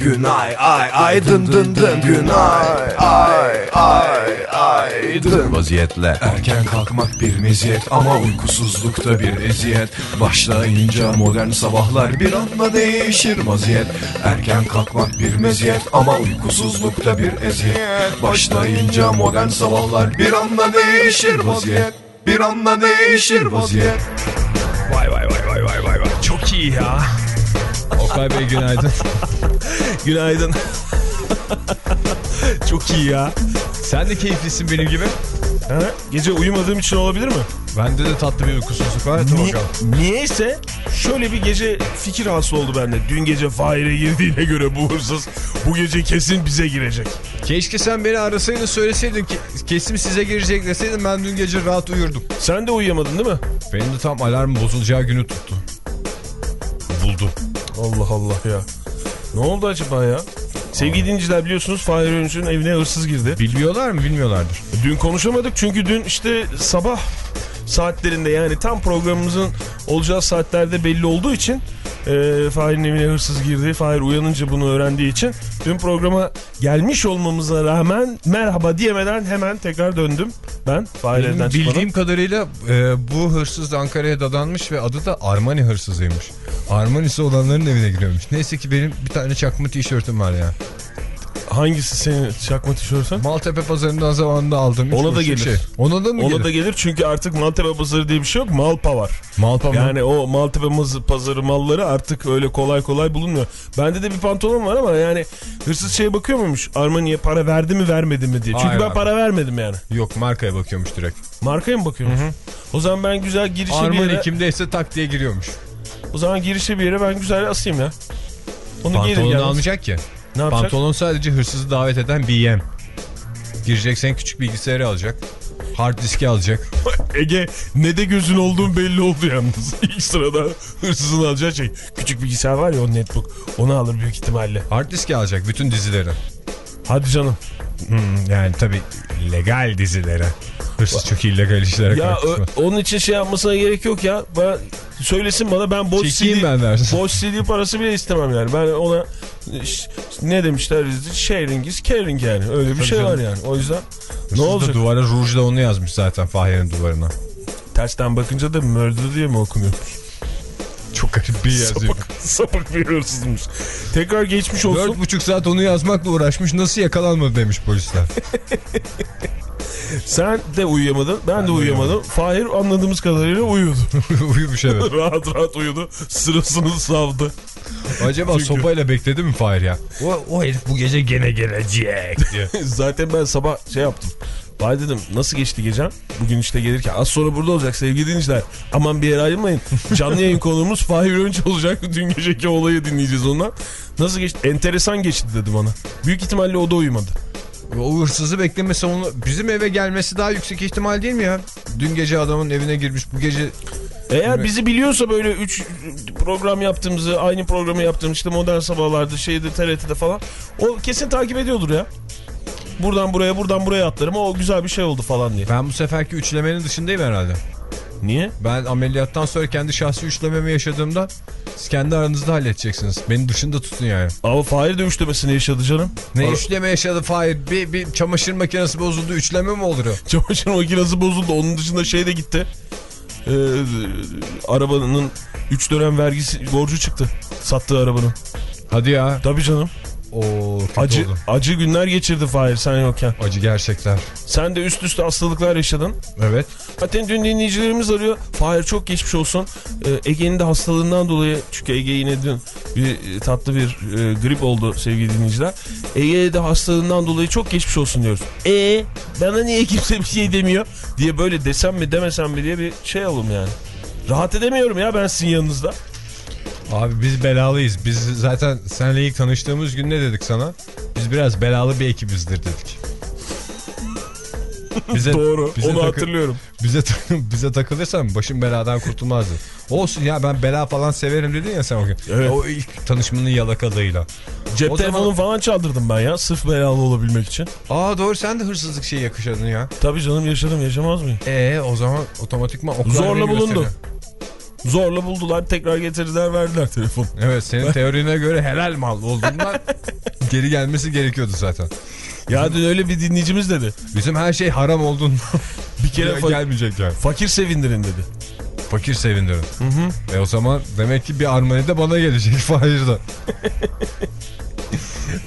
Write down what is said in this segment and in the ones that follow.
Günay ay ay dın dın dın. Günay ay ay ay dın. Vaziyetle erken kalkmak bir meziyet ama uykusuzlukta bir eziyet Başlayınca modern sabahlar bir anda değişir vaziyet Erken kalkmak bir meziyet ama uykusuzlukta bir eziyet Başlayınca modern sabahlar bir anda değişir vaziyet Bir anda değişir vaziyet Vay vay vay vay vay vay vay. Çok iyi ya. Okay Bey günaydın. Günaydın. Çok iyi ya. Sen de keyiflisin benim gibi. Ha? Gece uyumadığım için olabilir mi? Bende de tatlı bir uykusuzluk var. Niye, bakalım. niyeyse şöyle bir gece fikir hasıl oldu bende. Dün gece Fahir'e girdiğine göre bu hırsız bu gece kesin bize girecek. Keşke sen beni arasaydın söyleseydin ki kesim size girecek deseydin ben dün gece rahat uyurdum. Sen de uyuyamadın değil mi? Benim de tam alarm bozulacağı günü tuttu. Buldum. Allah Allah ya. Ne oldu acaba ya? Sevgili dinleyiciler biliyorsunuz Fahir Öğünç'ün evine hırsız girdi. Bilmiyorlar mı bilmiyorlardır. Dün konuşamadık çünkü dün işte sabah saatlerinde yani tam programımızın olacağı saatlerde belli olduğu için e, Fahir'in evine hırsız girdi. Fahir uyanınca bunu öğrendiği için dün programa gelmiş olmamıza rağmen merhaba diyemeden hemen tekrar döndüm. Ben Fahir evden bildiğim çıkmadım. kadarıyla e, bu hırsız da Ankara'ya dadanmış ve adı da Armani hırsızıymış. Armani'si olanların evine giriyormuş. Neyse ki benim bir tane çakma tişörtüm var ya. Hangisi senin çakma tişörtün? Maltepe pazarından zamanında aldım. Ona da gelir. Şey. Ona da mı Ona gelir? da gelir çünkü artık Maltepe pazarı diye bir şey yok. Malpa var. Malpa mı? Yani o Maltepe pazarı malları artık öyle kolay kolay bulunmuyor. Bende de bir pantolon var ama yani hırsız şeye bakıyor muymuş? Armani'ye para verdi mi vermedi mi diye. Çünkü Hayır ben abi. para vermedim yani. Yok markaya bakıyormuş direkt. Markaya mı bakıyormuş? O zaman ben güzel girişe bir Armani yere... kimdeyse tak diye giriyormuş. O zaman girişe bir yere ben güzel asayım ya. Onu gelir Pantolonu yani. almayacak ki. Ne yapacak? Pantolon sadece hırsızı davet eden bir yem. Gireceksen küçük bilgisayarı alacak. Hard diski alacak. Ege ne de gözün olduğun belli oldu yalnız. İlk sırada hırsızın alacağı şey. Küçük bilgisayar var ya o netbook. Onu alır büyük ihtimalle. Hard diski alacak bütün dizileri. Hadi canım. Hmm, yani tabi legal dizilere. Hırsız çok illegal işlere Ya kalkışma. ö- onun için şey yapmasına gerek yok ya. Ben, söylesin bana ben boş Çekeyim CD, ben dersin. boş CD parası bile istemem yani. Ben ona ne demişler sharing is caring yani. Öyle bir Tabii şey canım. var yani. O yüzden Hırsız ne olacak? duvara rujla onu yazmış zaten Fahir'in duvarına. Tersten bakınca da murder diye mi okunuyor? Çok garip bir yazıyor. Sapık, sapık bir hırsızmış. Tekrar geçmiş olsun. Dört buçuk saat onu yazmakla uğraşmış nasıl yakalanmadı demiş polisler. Sen de uyuyamadın. Ben, de uyuyamadım. Fahir anladığımız kadarıyla uyuyordu. Uyumuş evet. rahat rahat uyudu. Sırasını savdı. Acaba Çünkü- sopayla bekledi mi Fahir ya? O, o herif bu gece gene gelecek diye. Zaten ben sabah şey yaptım. Vay dedim nasıl geçti gecen? Bugün işte gelirken az sonra burada olacak sevgili dinleyiciler. Aman bir yere ayrılmayın. Canlı yayın konuğumuz Fahir Önç olacak. Dün geceki olayı dinleyeceğiz ondan. Nasıl geçti? Enteresan geçti dedi bana. Büyük ihtimalle o da uyumadı. O hırsızı beklemesi onu bizim eve gelmesi daha yüksek ihtimal değil mi ya? Dün gece adamın evine girmiş bu gece Eğer Evet. bizi biliyorsa böyle 3 program yaptığımızı, aynı programı yaptığımız işte modern sabahlarda, şeyde TRT'de falan o kesin takip ediyordur ya. Buradan buraya, buradan buraya atlarım. O güzel bir şey oldu falan diye. ben bu seferki üçlemenin dışındayım herhalde. Niye? Ben ameliyattan sonra kendi şahsi üçlememi yaşadığımda siz kendi aranızda halledeceksiniz. Beni dışında tutun yani. Ama Fahir de üçlemesini yaşadı canım. Ne Ara- üçleme yaşadı Fahir? Bir, bir çamaşır makinesi bozuldu üçleme mi olur o? Çamaşır makinesi bozuldu. Onun dışında şey de gitti. Ee, arabanın 3 dönem vergisi borcu çıktı. Sattığı arabanın. Hadi ya. Tabii canım. Oo, Acı, oldu. acı günler geçirdi Fahir sen yokken. Acı gerçekten. Sen de üst üste hastalıklar yaşadın. Evet. Zaten dün dinleyicilerimiz arıyor. Fahir çok geçmiş olsun. Ee, Ege'nin de hastalığından dolayı çünkü Ege yine dün bir e, tatlı bir e, grip oldu sevgili dinleyiciler. Ege'ye de hastalığından dolayı çok geçmiş olsun diyoruz. E bana niye kimse bir şey demiyor diye böyle desem mi demesem mi diye bir şey alalım yani. Rahat edemiyorum ya ben sizin yanınızda. Abi biz belalıyız. Biz zaten seninle ilk tanıştığımız gün ne dedik sana? Biz biraz belalı bir ekibizdir dedik. Bize, Doğru. bize Onu hatırlıyorum. Bize, bize takılırsan başım beladan kurtulmazdı. Olsun ya ben bela falan severim dedin ya sen o gün. Evet. O ilk tanışmanın yalakalığıyla. Cep telefonu zaman- falan çaldırdım ben ya. Sırf belalı olabilmek için. Aa doğru sen de hırsızlık şeyi yakışadın ya. Tabii canım yaşadım yaşamaz mıyım? Ee o zaman otomatikman oklar Zorla bulundu. gösteriyor. Zorla buldular tekrar getirdiler verdiler telefon. Evet senin teorine göre helal mal olduğundan geri gelmesi gerekiyordu zaten. Ya dün öyle bir dinleyicimiz dedi. Bizim her şey haram olduğundan Bir kere gelmeyecek yani. fakir sevindirin dedi. Fakir sevindirin. E o zaman demek ki bir Armani de bana gelecek Fahir'den.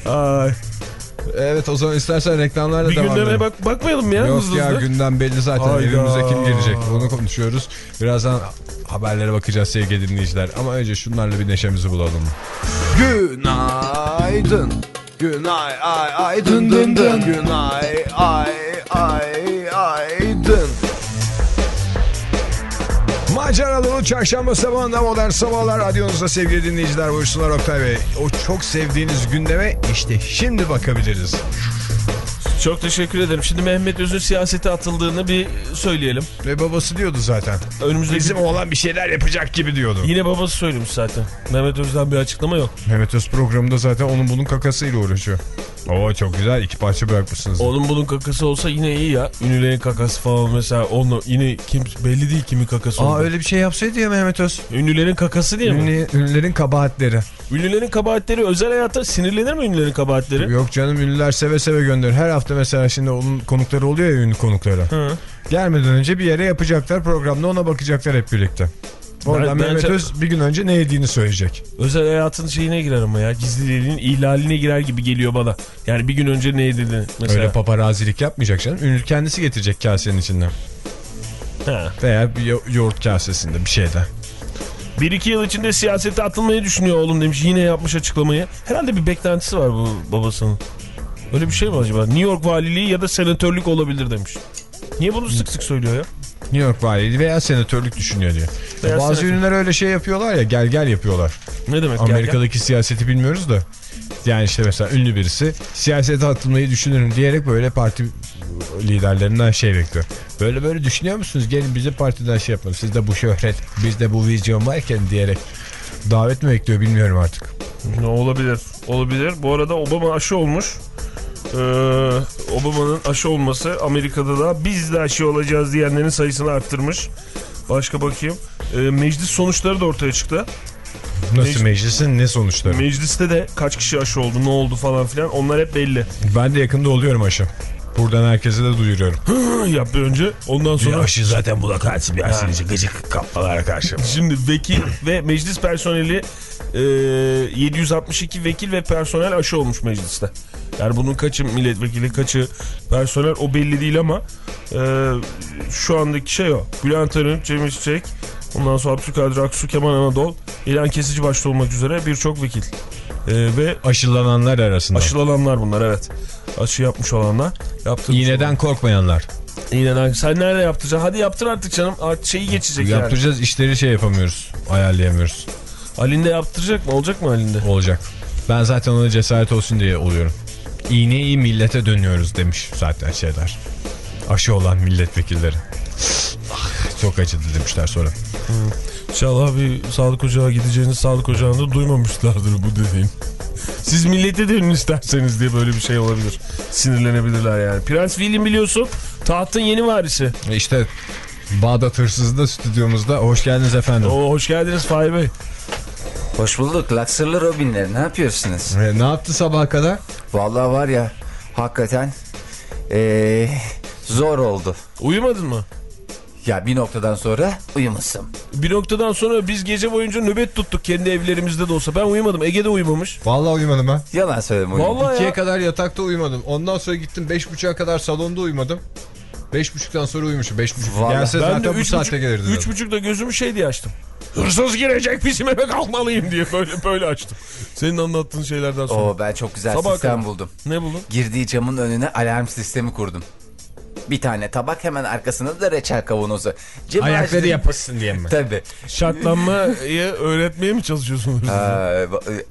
Ay. Evet o zaman istersen reklamlarla Bir devam gündeme edelim. bak bakmayalım ya Yok hızlı ya hızlı. gündem belli zaten Hayda. evimize kim gelecek onu konuşuyoruz. Birazdan haberlere bakacağız sevgili dinleyiciler. Ama önce şunlarla bir neşemizi bulalım. Günaydın. Günay ay ay dın dın dın. Günay ay ay ay dın. Macera dolu çarşamba sabahında modern sabahlar radyonuzda sevgili dinleyiciler buyursunlar Oktay Bey. O çok sevdiğiniz gündeme işte şimdi bakabiliriz. Çok teşekkür ederim. Şimdi Mehmet Öz'ün siyasete atıldığını bir söyleyelim. Ve babası diyordu zaten. Önümüzdeki Bizim oğlan bir şeyler yapacak gibi diyordu. Yine babası söylemiş zaten. Mehmet Öz'den bir açıklama yok. Mehmet Öz programında zaten onun bunun kakasıyla uğraşıyor. Oo çok güzel iki parça bırakmışsınız. Onun bunun kakası olsa yine iyi ya. Ünlülerin kakası falan mesela onu yine kim belli değil kimin kakası Aa olduğu. öyle bir şey yapsaydı ya Mehmet Öz. Ünlülerin kakası diye mi? Ünlü, ünlülerin kabahatleri. Ünlülerin kabahatleri özel hayata sinirlenir mi ünlülerin kabahatleri? Yok canım ünlüler seve seve gönderir. Her hafta mesela şimdi onun konukları oluyor ya ünlü konukları. Hı. Gelmeden önce bir yere yapacaklar programda ona bakacaklar hep birlikte. Oradan Ben- Mehmet Öz bir gün önce ne yediğini söyleyecek. Özel hayatın şeyine girer ama ya gizliliğinin ihlaline girer gibi geliyor bana. Yani bir gün önce ne dediğini mesela. Öyle paparazilik yapmayacak canım. Ünlü kendisi getirecek kasenin içinden. Ha. Veya bir yo- yoğurt kasesinde bir şeyde. Bir iki yıl içinde siyasete atılmayı düşünüyor oğlum demiş. Yine yapmış açıklamayı. Herhalde bir beklentisi var bu babasının. Öyle bir şey mi acaba? New York valiliği ya da senatörlük olabilir demiş. Niye bunu sık sık söylüyor ya? New York valiliği veya senatörlük düşünüyor diyor. Veya Bazı senatör. ünlüler öyle şey yapıyorlar ya gel gel yapıyorlar. Ne demek gel gel? Amerika'daki siyaseti bilmiyoruz da. Yani işte mesela ünlü birisi siyasete atılmayı düşünürüm diyerek böyle parti liderlerinden şey bekliyor. Böyle böyle düşünüyor musunuz? Gelin bize partiden şey yapalım. Sizde bu şöhret, bizde bu vizyon varken diyerek davet mi bekliyor bilmiyorum artık. Ne olabilir? Olabilir. Bu arada Obama aşı olmuş. Ee, Obama'nın aşı olması Amerika'da da biz de aşı olacağız diyenlerin sayısını arttırmış. Başka bakayım. Ee, meclis sonuçları da ortaya çıktı. Nasıl Meclis- meclisin ne sonuçları? Mecliste de kaç kişi aşı oldu, ne oldu falan filan onlar hep belli. ben de yakında oluyorum aşı. Buradan herkese de duyuruyorum. Yap bir önce ondan sonra... aşı zaten buna karşı bir aşırıcı gıcık kapmalara karşı. Şimdi vekil ve meclis personeli e, 762 vekil ve personel aşı olmuş mecliste. Yani bunun kaçı milletvekili kaçı personel o belli değil ama e, şu andaki şey o. Bülent Arınç, Cemil Çiçek, ondan sonra Abdülkadir Aksu, Kemal Anadol, İlhan Kesici başta olmak üzere birçok vekil. E, ve Aşılananlar arasında. aşılananlar bunlar evet. Aşı yapmış olanlar. İğneden korkmayanlar. olan. İğneden. Sen nerede yaptıracaksın? Hadi yaptır artık canım. Şeyi geçecek yani. Yaptıracağız işleri şey yapamıyoruz. Ayarlayamıyoruz. Halinde yaptıracak mı? Olacak mı halinde? Olacak. Ben zaten ona cesaret olsun diye oluyorum. İğneyi millete dönüyoruz demiş zaten şeyler. Aşı olan milletvekilleri. Ah, Çok acıdı demişler sonra. İnşallah bir sağlık ocağı gideceğiniz sağlık ocağında duymamışlardır bu dediğin. Siz millete dönün isterseniz diye böyle bir şey olabilir. Sinirlenebilirler yani. Prens William biliyorsun tahtın yeni varisi. E İşte Bağdat Hırsızı da stüdyomuzda. Hoş geldiniz efendim. Oo, hoş geldiniz Fahir Bey. Hoş bulduk. Laksırlı Robinler ne yapıyorsunuz? E, ne yaptı sabaha kadar? Vallahi var ya hakikaten ee, zor oldu. Uyumadın mı? Ya bir noktadan sonra uyumuşum. Bir noktadan sonra biz gece boyunca nöbet tuttuk kendi evlerimizde de olsa. Ben uyumadım. Ege'de uyumamış. Vallahi uyumadım ben. Yalan söyleme uyumuşum. Vallahi İkiye ya. kadar yatakta uyumadım. Ondan sonra gittim beş buçuğa kadar salonda uyumadım. Beş buçuktan sonra uyumuşum. Beş buçuk. Vallahi. Gelse Ben de zaten bu üç saatte buçuk, gelirdi. üç zaten. buçukta gözümü şey diye açtım. Hırsız girecek bizim eve kalkmalıyım diye böyle böyle açtım. Senin anlattığın şeylerden sonra. Oo ben çok güzel Sabaha sistem kadar. buldum. Ne buldun? Girdiği camın önüne alarm sistemi kurdum. Bir tane tabak hemen arkasında da reçel kavanozu. Cem Ayakları ağacı- yapışsın diye mi? Tabii. Şartlanmayı öğretmeye mi çalışıyorsunuz? Aa,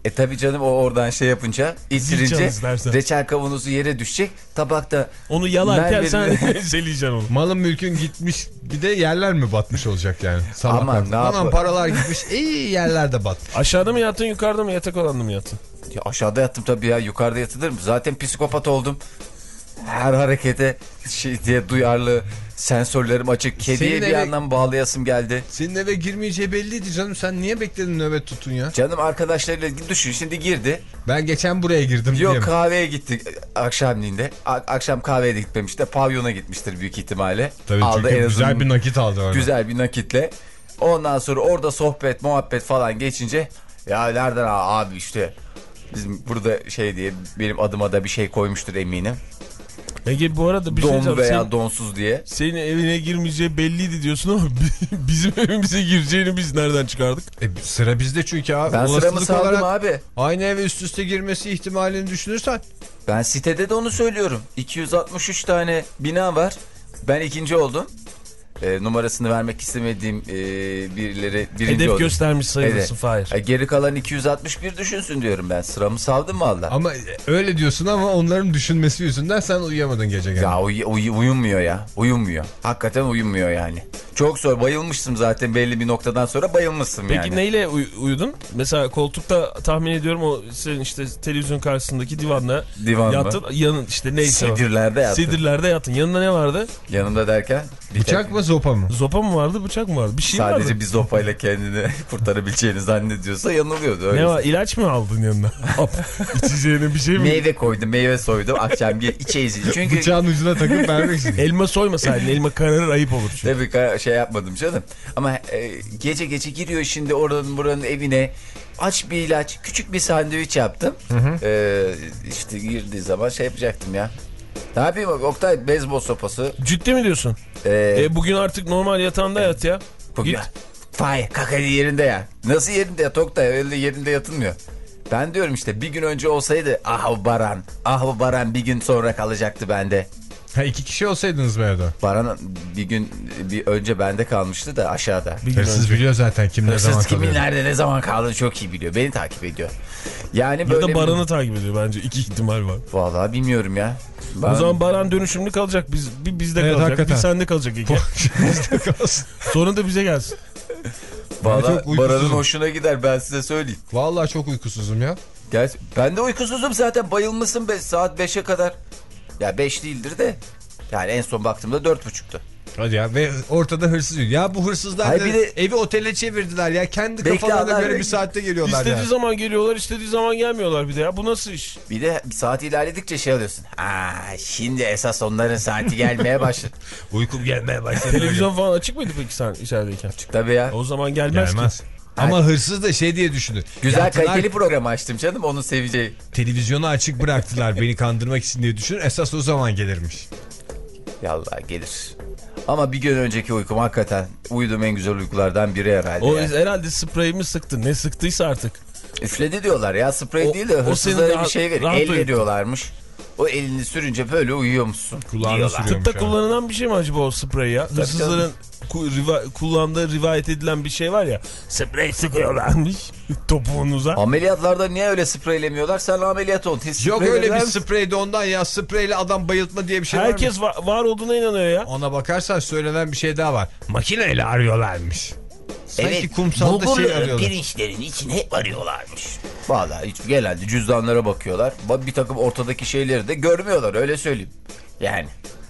e tabii canım o oradan şey yapınca itirince reçel kavanozu yere düşecek. Tabakta Onu yalarken Merve'nin- sen zeleyeceksin onu. Malın mülkün gitmiş bir de yerler mi batmış olacak yani? Sabah Aman, kalktın. ne Aman paralar gitmiş iyi yerler de batmış. Aşağıda mı yattın yukarıda mı yatak odanda mı yattın? Ya aşağıda yattım tabii ya yukarıda yatılır mı? Zaten psikopat oldum. Her harekete şey diye duyarlı sensörlerim açık. Kediye Senin bir eve- yandan bağlayasım geldi. Senin eve girmeyeceği belliydi canım sen niye bekledin nöbet tutun ya? Canım arkadaşlarıyla düşün şimdi girdi. Ben geçen buraya girdim Yok mi? kahveye gittik akşamliğinde. Akşam kahveye de gitmemiş de pavyona gitmiştir büyük ihtimalle. Tabii Aldı çünkü en güzel bir nakit aldı orada. güzel bir nakitle. Ondan sonra orada sohbet muhabbet falan geçince ya nereden abi işte bizim burada şey diye benim adıma da bir şey koymuştur eminim. Ege bu arada bir şey Don diyeceğim. veya Senin, donsuz diye. senin evine girmeyeceği belliydi diyorsun ama bizim evimize gireceğini biz nereden çıkardık? E, sıra bizde çünkü abi. Ben sıramı saldım abi. Aynı eve üst üste girmesi ihtimalini düşünürsen. Ben sitede de onu söylüyorum. 263 tane bina var. Ben ikinci oldum. E, numarasını vermek istemediğim e, birileri birinci Hedef oldum. göstermiş sayılırsın Evet. Fahir. E, geri kalan 261 düşünsün diyorum ben. Sıramı saldım valla. Ama öyle diyorsun ama onların düşünmesi yüzünden sen uyuyamadın gece gene. Ya uy- uy- uyumuyor ya. Uyumuyor. Hakikaten uyumuyor yani. Çok zor. Bayılmıştım zaten belli bir noktadan sonra bayılmıştım Peki yani. neyle uy- uyudun? Mesela koltukta tahmin ediyorum o senin işte televizyon karşısındaki divanla Divan mı? yattın. Yanın işte neyse o. Sedirlerde yattım. Sedirlerde yattın. Yanında ne vardı? Yanımda derken. Bıçak mı zopa mı? Zopa mı vardı bıçak mı vardı? Bir şey Sadece vardı. bir zopayla kendini kurtarabileceğini zannediyorsa yanılıyordu. Öyle Ne var? İlaç mı aldın yanına? İçeceğine bir şey mi? Meyve koydum, meyve soydum. Akşam bir içeyiz. Çünkü Bıçağın ucuna takıp vermek için. Elma soymasaydın elma kararır ayıp olur çünkü. tabii şey yapmadım canım. Ama e, gece gece giriyor şimdi oranın buranın evine. Aç bir ilaç, küçük bir sandviç yaptım. E, işte girdiği zaman şey yapacaktım ya. Ne yapayım Oktay? Beyzbol sopası. Ciddi mi diyorsun? E, E bugün artık normal yatağında yat ya. bugün- Git. Fay kakayı yerinde ya. Nasıl yerinde ya Oktay? Öyle yerinde yatılmıyor. Ben diyorum işte bir gün önce olsaydı ah Baran, ah Baran bir gün sonra kalacaktı bende. Ha iki kişi olsaydınız be evde. Baran bir gün bir önce bende kalmıştı da aşağıda. Bir Hırsız önce. biliyor zaten kim ne zaman Hırsız kimin kalıyor. nerede ne zaman kaldığını çok iyi biliyor. Beni takip ediyor. Yani Ya böyle da bir- Baran'ı takip ediyor bence. İki ihtimal var. Vallahi bilmiyorum ya. O Baran- zaman Baran dönüşümlü kalacak. Biz bir bizde Evet, kalacak. hakikaten. Bir sende kalacak Ege. Sonra da bize gelsin. Uykusuzum. Baran'ın hoşuna gider ben size söyleyeyim. Vallahi çok uykusuzum ya. Gel, ben de uykusuzum zaten bayılmışım be, saat 5'e kadar. Ya 5 değildir de. Yani en son baktığımda 4.30'tu. Hadi ya ve ortada hırsız yok. Ya bu hırsızlar Hayır, da bir de- evi otele çevirdiler ya. Kendi kafalarına göre bir saatte geliyorlar İstediği ya. zaman geliyorlar, istediği zaman gelmiyorlar bir de ya. Bu nasıl iş? Bir de saat ilerledikçe şey alıyorsun. Aa, şimdi esas onların saati gelmeye başladı. Uykum gelmeye başladı. Televizyon falan açık mıydı peki sen içerideyken? Tabii ya. O zaman gelmez, Gelmez. ki. Ama hırsız da şey diye düşündü. Güzel Yattılar, kaliteli program açtım canım onu seveceği. Televizyonu açık bıraktılar beni kandırmak için diye düşünür. Esas o zaman gelirmiş. Yallah gelir. Ama bir gün önceki uykum hakikaten uyuduğum en güzel uykulardan biri herhalde. O ya. herhalde spreyimi sıktı. Ne sıktıysa artık. Üfledi diyorlar ya sprey O- değil de o hırsızlara bir şey ver. rahat El uyuttu. veriyorlarmış. O elini sürünce böyle uyuyormuşsun. Kulağına diyorlar. sürüyor. Tıpta kullanılan bir şey mi acaba o sprey ya? Hırsızların ku- riva- kullandığı rivayet edilen bir şey var ya. Sprey sıkıyorlarmış topuğunuza. Ameliyatlarda niye öyle spreylemiyorlar? Sen ameliyat ol. Yok öyle bir vermez misin? sprey de ondan ya. Spreyle adam bayıltma diye bir şey var mı? Herkes va- var olduğuna inanıyor ya. Ona bakarsan söylenen bir şey daha var. Makineyle arıyorlarmış. Sanki kumsalda bulgur şey arıyorlar. pirinçlerin içine hep arıyorlarmış. Vallahi hiç genelde cüzdanlara bakıyorlar. Ba- Bir takım ortadaki şeyleri de görmüyorlar öyle söyleyeyim. Yani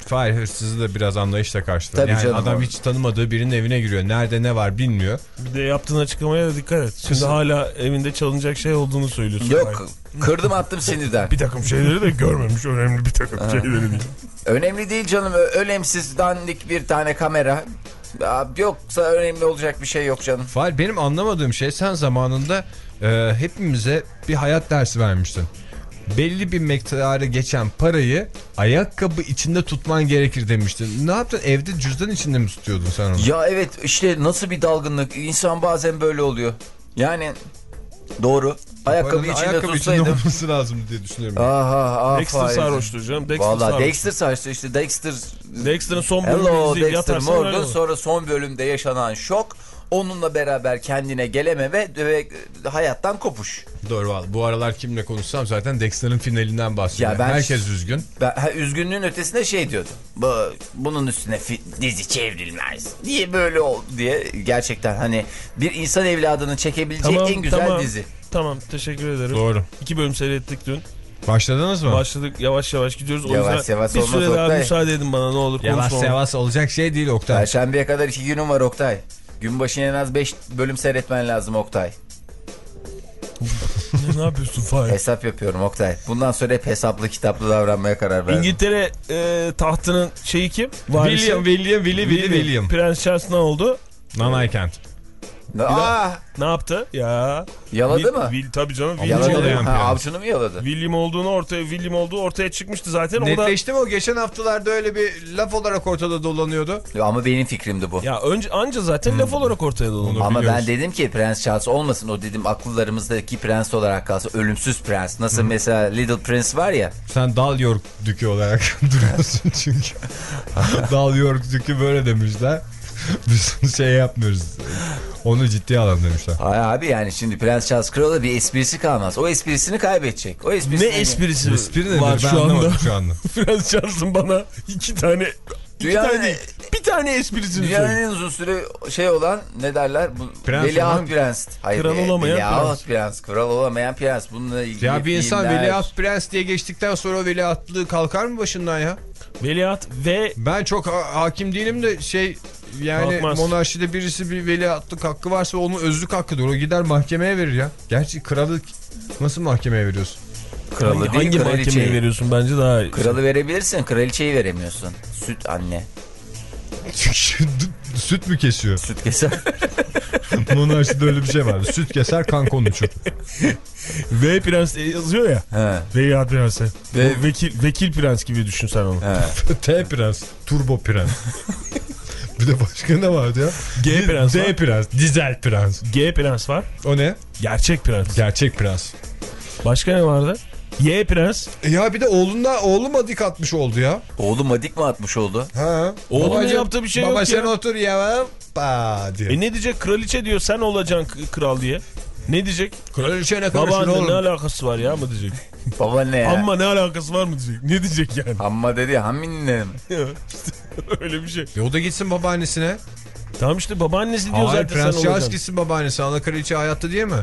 Fahir hırsızı da biraz anlayışla karşılıyor. Yani canım adam o. hiç tanımadığı birinin evine giriyor. Nerede ne var bilmiyor. Bir de yaptığın açıklamaya da dikkat et. Şimdi hala evinde çalınacak şey olduğunu söylüyorsun. yok kırdım attım sinirden. Bir takım şeyleri de görmemiş. Önemli bir takım şeyleri değil. Önemli değil canım önemsiz dandik bir tane kamera. Ya, Yoksa önemli olacak bir şey yok canım. Fahir benim anlamadığım şey sen zamanında e, hepimize bir hayat dersi vermiştin. Belli bir miktarı geçen parayı ayakkabı içinde tutman gerekir demiştin. Ne yaptın? Evde cüzdan içinde mi tutuyordun sen onu? Ya evet işte nasıl bir dalgınlık. İnsan bazen böyle oluyor. Yani Doğru. Ayakkabı içinde ayakkabı içinde tutsaydım. olması lazım diye düşünüyorum. Aha, ah, Dexter Fahir. sarhoştur canım. Dexter Valla. Dexter sarhoştu işte Dexter. Dexter'ın son bölümünü Hello izleyip Dexter Morgan sonra son bölümde yaşanan şok. Onunla beraber kendine geleme ve, ve hayattan kopuş. Doğru valla. Bu aralar kimle konuşsam zaten Dexter'ın finalinden bahsediyorum. Ya ben- Herkes üzgün. Ben ha, üzgünlüğün ötesinde şey diyordu. Bu, bunun üstüne fi- dizi çevrilmez. Niye böyle oldu diye gerçekten hani bir insan evladının çekebileceği Tamam, en güzel tamam. dizi. Tamam teşekkür ederim. Doğru. İki bölüm seyrettik dün. Başladınız mı? Başladık yavaş yavaş gidiyoruz. O Yavaş yüzden yavaş bir olmaz süre daha Oktay. müsaade edin bana ne olur Yavaş yavaş olacak şey değil Oktay. Perşembeye kadar iki günüm var Oktay. Gün başına en az 5 bölüm seyretmen lazım Oktay. ne, yapıyorsun Fahir? Hesap yapıyorum Oktay. Bundan sonra hep hesaplı kitaplı davranmaya karar verdim. İngiltere e, tahtının şeyi kim? Varisi. William, William, Willy, Willy, William. Prens Charles ne oldu? Nanay Kent. Aa, Ne yaptı? Ya. yaladı Will- mı? Will, tabii canım. William, Yaladı mı? Prens. avcunu mu yaladı? William olduğunu ortaya William olduğu ortaya çıkmıştı zaten. O da Netleşti mi o? Geçen haftalarda öyle bir laf olarak ortada dolanıyordu. Ama benim fikrimdi bu. ya önce anca zaten laf olarak ortaya dolanıyor. Ama biliyoruz. ben dedim ki Prens Charles olmasın o dedim akıllarımızdaki prens olarak kalsın ölümsüz prens. Nasıl mesela Little Prince var ya. Sen Dal York Dükü olarak duruyorsun çünkü. Dal York Dükü böyle demişler. Biz şey yapmıyoruz. Onu ciddiye alalım demişler. Ay abi yani şimdi Prens Charles Kral'a bir esprisi kalmaz. O esprisini kaybedecek. O Ne esprisini... esprisi Espri nedir? var Ben şu anda? şu anda. Prens Charles'ın bana iki tane iki Dünyanın- tane değil, bir tane esprisini Dünyanın söyle. en uzun süre şey olan ne derler? Bu, Prens veliaht olan- prens. Hayır, Kral e, olamayan veliaht prens. Kral olamayan prens. Bununla ilgili Ya bir insan filmler- veliaht prens diye geçtikten sonra veliahtlığı kalkar mı başından ya? Veliaht ve Ben çok ha- hakim değilim de şey yani Kalkmaz. monarşide birisi bir veliahtlık hakkı varsa onun özlük hakkıdır. O gider mahkemeye verir ya. Gerçi kralı nasıl mahkemeye veriyorsun? Kralı hangi, değil, hangi kraliçeyi. mahkemeye veriyorsun bence daha Kralı verebilirsin, kraliçeyi veremiyorsun. Süt anne. Süt mü kesiyor? Süt keser. Monarşide öyle bir şey vardı. Süt keser kan konuşur. V prens yazıyor ya. He. Veliaht prensi. Ve- O Vekil, vekil prens gibi düşün sen onu. He. T prens. Turbo prens. bir de başka ne vardı ya? G prens D var. prens. Dizel prens. G prens var. O ne? Gerçek prens. Gerçek prens. Başka ne vardı? Y prens. Ya bir de oğlunda oğlum adik atmış oldu ya. Oğlum Madik mi atmış oldu? Ha. Babacım, yaptığı bir şey baba yok sen ya. otur ya. Ba. E ne diyecek? Kraliçe diyor sen olacaksın kral diye. Ne diyecek? Kraliçe ne karışır oğlum? ne alakası var ya mı diyecek? Baba ne ya? Amma ne alakası var mı diyecek? Ne diyecek yani? Amma dedi ya hamminle. İşte öyle bir şey. E o da gitsin babaannesine. Tamam işte babaannesi diyor Hayır zaten sen Prens Charles olacaksın. gitsin babaannesi. Ana kraliçe hayatta diye mi?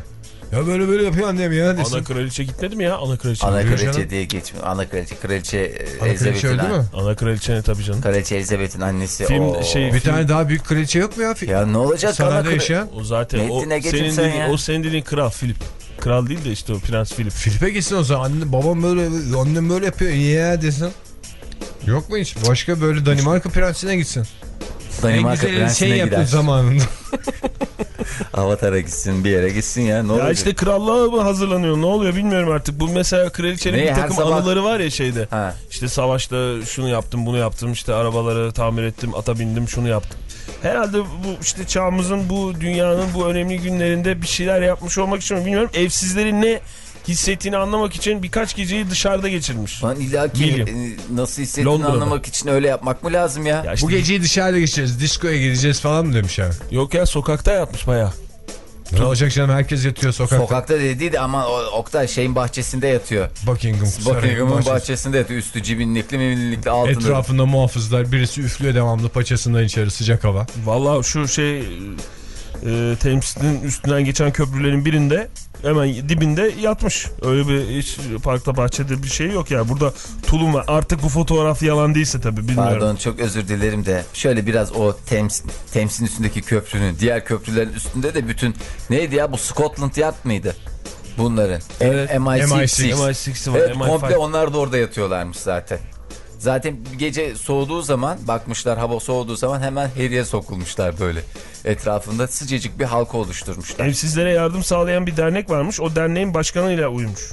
Ya böyle böyle yapıyor annem ya desin. Ana kraliçe gitmedi mi ya? Ana kraliçe. Ana kraliçe canım. diye geçmiyor. Ana kraliçe. Kraliçe Ana kraliçe Elizabeth'in öldü mü? Ana kraliçe ne tabii canım. Kraliçe Elizabeth'in annesi. Film o. şey- Bir tane daha büyük kraliçe yok mu ya? Ya ne olacak? ana Sarayda yaşayan. O zaten Ne o senin sen dediğin, ya? o senin dediğin kral Filip. Kral değil de işte o Prens Filip. Filip'e gitsin o zaman. Anne, babam böyle, annem böyle yapıyor. Ya desin. Yok mu hiç? Başka böyle Danimarka prensine gitsin. Danimarka en prensine şey gider. zamanında. Avatar'a gitsin bir yere gitsin ya. Ne Ya olacak? işte krallığa mı hazırlanıyor ne oluyor bilmiyorum artık. Bu mesela kraliçenin Ne, bir takım sabah- anıları var ya şeyde. Ha. İşte savaşta şunu yaptım bunu yaptım işte arabaları tamir ettim ata bindim şunu yaptım. Herhalde bu işte çağımızın bu dünyanın bu önemli günlerinde bir şeyler yapmış olmak için mi bilmiyorum. Evsizlerin ne hissettiğini anlamak için birkaç geceyi dışarıda geçirmiş. Lan illa ki William. e, nasıl hissettiğini Londra'da. anlamak için öyle yapmak mı lazım ya? Ya işte Bu geceyi dışarıda geçeceğiz. Diskoya gideceğiz falan mı demiş ya. Yok ya sokakta yatmış baya. Ne olacak canım herkes yatıyor sokakta. Sokakta dediği de ama o- Oktay şeyin bahçesinde yatıyor. Buckingham Buckingham'ın bahçesi. bahçesinde yatıyor. Üstü cibinlikli mimlikli altında. Etrafında muhafızlar. Birisi üflüyor devamlı paçasından içeri sıcak hava. Valla şu şey e, temsilin üstünden geçen köprülerin birinde hemen dibinde yatmış. Öyle bir hiç parkta bahçede bir şey yok ya. Burada tulum var. Artık bu fotoğraf yalan değilse tabii bilmiyorum. Pardon çok özür dilerim de şöyle biraz o Thames, Thames'in üstündeki köprünün diğer köprülerin üstünde de bütün neydi ya bu Scotland Yard mıydı? Bunların. Evet. MI6. MI6. MI6 var. Evet MI5. komple onlar da orada yatıyorlarmış zaten. Zaten gece soğuduğu zaman bakmışlar hava soğuduğu zaman hemen heriye sokulmuşlar böyle. Etrafında sıcacık bir halka oluşturmuşlar. Evsizlere yardım sağlayan bir dernek varmış. O derneğin başkanıyla uyumuş.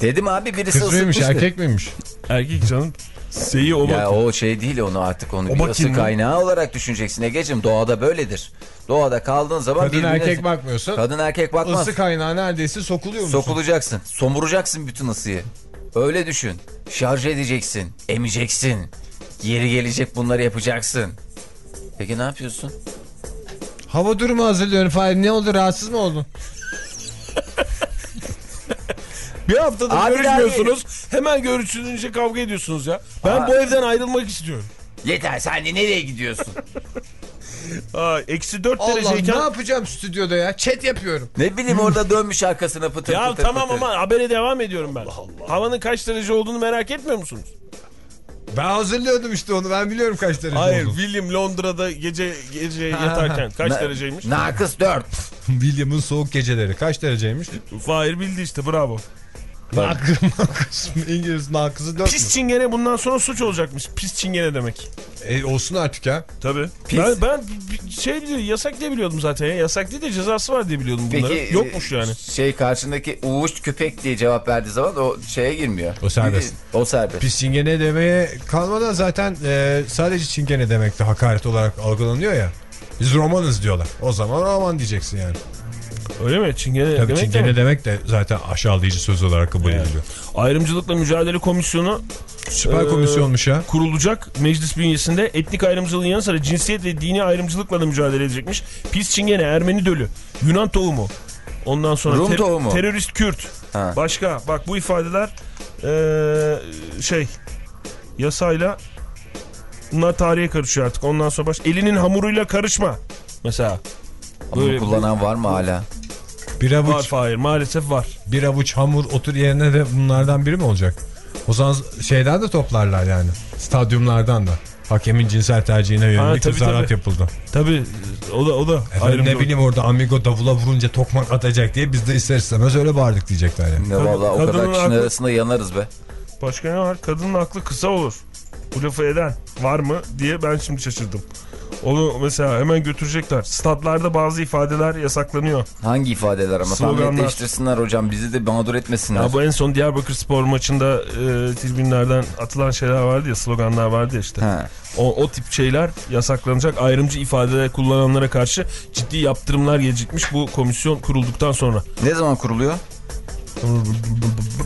Dedim abi birisi Kız mıymış ısıtmıştı. erkek miymiş? Erkek canım. Seyi o Ya o şey değil onu artık onu O bir ısı kaynağı olarak düşüneceksin Ege'cim. Doğada böyledir. Doğada kaldığın zaman Kadın birbirine- erkek bakmıyorsun. Kadın erkek bakmaz. Isı kaynağı neredeyse sokuluyor musun? Sokulacaksın. Somuracaksın bütün ısıyı. Öyle düşün. Şarj edeceksin. Emeceksin. Yeri gelecek bunları yapacaksın. Peki ne yapıyorsun? Hava durumu hazırlıyorum Fahir. Ne oldu rahatsız mı oldun? Bir haftadır Abi görüşmüyorsunuz. Hemen görüşünce kavga ediyorsunuz ya. Ben Aa. bu evden ayrılmak istiyorum. Yeter sen de nereye gidiyorsun? Aa, eksi 4 Allah dereceyken... ne yapacağım stüdyoda ya? Chat yapıyorum. ne bileyim orada dönmüş arkasına pıtır Ya pıtır tamam pıtır. ama habere devam ediyorum ben. Havanın kaç derece olduğunu merak etmiyor musunuz? Ben hazırlıyordum işte onu. Ben biliyorum kaç derece Hayır, olduğunu. William Londra'da gece gece yatarken kaç Na- dereceymiş? Nakıs 4. William'ın soğuk geceleri kaç dereceymiş? Fahir bildi işte bravo. Nakıs, nakıs. İngiliz nakısı 4 Pis çingene bundan sonra suç olacakmış. Pis çingene demek. E, olsun artık ya. Tabii. Pis. Ben, ben şey yasak diye biliyordum zaten ya. Yasak değil de cezası var diye biliyordum bunların. Peki Yokmuş yani. Şey karşındaki uğuş köpek diye cevap verdiği zaman o şeye girmiyor. O serbest. O serbest. Pis çingene demeye kalmadan zaten e, sadece çingene demekti hakaret olarak algılanıyor ya. Biz romanız diyorlar. O zaman roman diyeceksin yani. Öyle mi? Çingene Tabii demek de çingene mi? demek de zaten aşağılayıcı söz olarak kabul Evet. ediliyor. Ayrımcılıkla Mücadele Komisyonu Süper Ee, komisyonmuş ya. kurulacak meclis bünyesinde etnik ayrımcılığın yanı sıra cinsiyet ve dini ayrımcılıkla da mücadele edecekmiş. Pis çingene, Ermeni dölü, Yunan tohumu. Ondan sonra Rum tohumu. terörist Kürt. Ha. Başka bak bu ifadeler ee, şey yasayla bunlar tarihe karışıyor artık. Ondan sonra baş elinin hamuruyla karışma. Mesela. Bunu Böyle- kullanan var mı hala? Bir Var avuç, Fahir maalesef var. bir avuç hamur otur yerine de bunlardan biri mi olacak? O zaman şeyden de toplarlar yani. Stadyumlardan da. Hakemin cinsel tercihine yönelik tezahürat yapıldı. Tabii o da o da Efendim ne bileyim orada amigo davula vurunca tokmak atacak diye biz de ister istemez öyle bağırdık diyecekler yani. Ne valla o kadar kişinin aklı- arasında yanarız be. Başka ne var? Kadının aklı kısa olur. Bu lafı eden var mı diye ben şimdi şaşırdım. Onu mesela hemen götürecekler. Statlarda bazı ifadeler yasaklanıyor. Hangi ifadeler ama Sloganlar. değiştirsinler hocam bizi de mağdur etmesinler. Ya bu en son Diyarbakır spor maçında e, tribünlerden atılan şeyler vardı ya sloganlar vardı ya işte. Ha. O, o tip şeyler yasaklanacak. Ayrımcı ifadeler kullananlara karşı ciddi yaptırımlar gelecekmiş bu komisyon kurulduktan sonra. Ne zaman kuruluyor?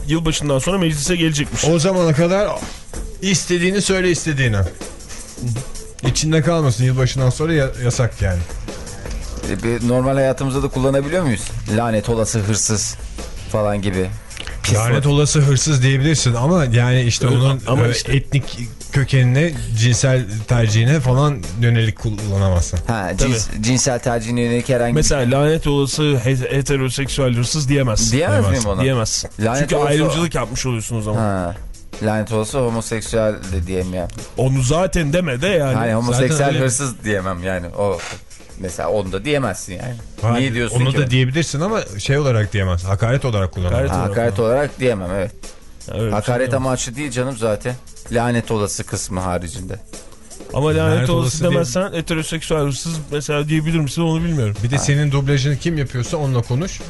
Yılbaşından sonra meclise gelecekmiş. O zamana kadar istediğini söyle istediğini. İçinde kalmasın yılbaşından sonra ya- yasak yani. E, bir normal hayatımızda da kullanabiliyor muyuz? Lanet olası hırsız falan gibi. Pis Lanet olası hırsız diyebilirsin ama yani işte Öyle, onun ama e, işte- etnik kökenine, cinsel tercihine falan yönelik kullanamazsın. Ha, cins, cinsel tercihine yönelik herhangi Mesela lanet olası he- heteroseksüel hırsız diyemezsin. bir... Diyemez miyim ona? Diyemezsin. Lanet Çünkü olası- ayrımcılık yapmış oluyorsun o zaman. Ha. Lanet olası homoseksüel de ya. Onu zaten deme de yani. Hani homoseksüel öyle- hırsız diyemem yani. O mesela onu da diyemezsin yani. Hayır, Niye diyorsun Onu ki? da diyebilirsin ama şey olarak diyemez. Hakaret olarak kullanamaz. Hakaret Ha, olarak. hakaret olarak diyemem evet. Öyle bir Hakaret şey amaçlı değil canım zaten. Lanet olası kısmı haricinde. Ama lanet Lanet olası olası demezsen heteroseksüel hırsız mesela diyebilir misin onu bilmiyorum. Bir de senin dublajını kim yapıyorsa onunla konuş.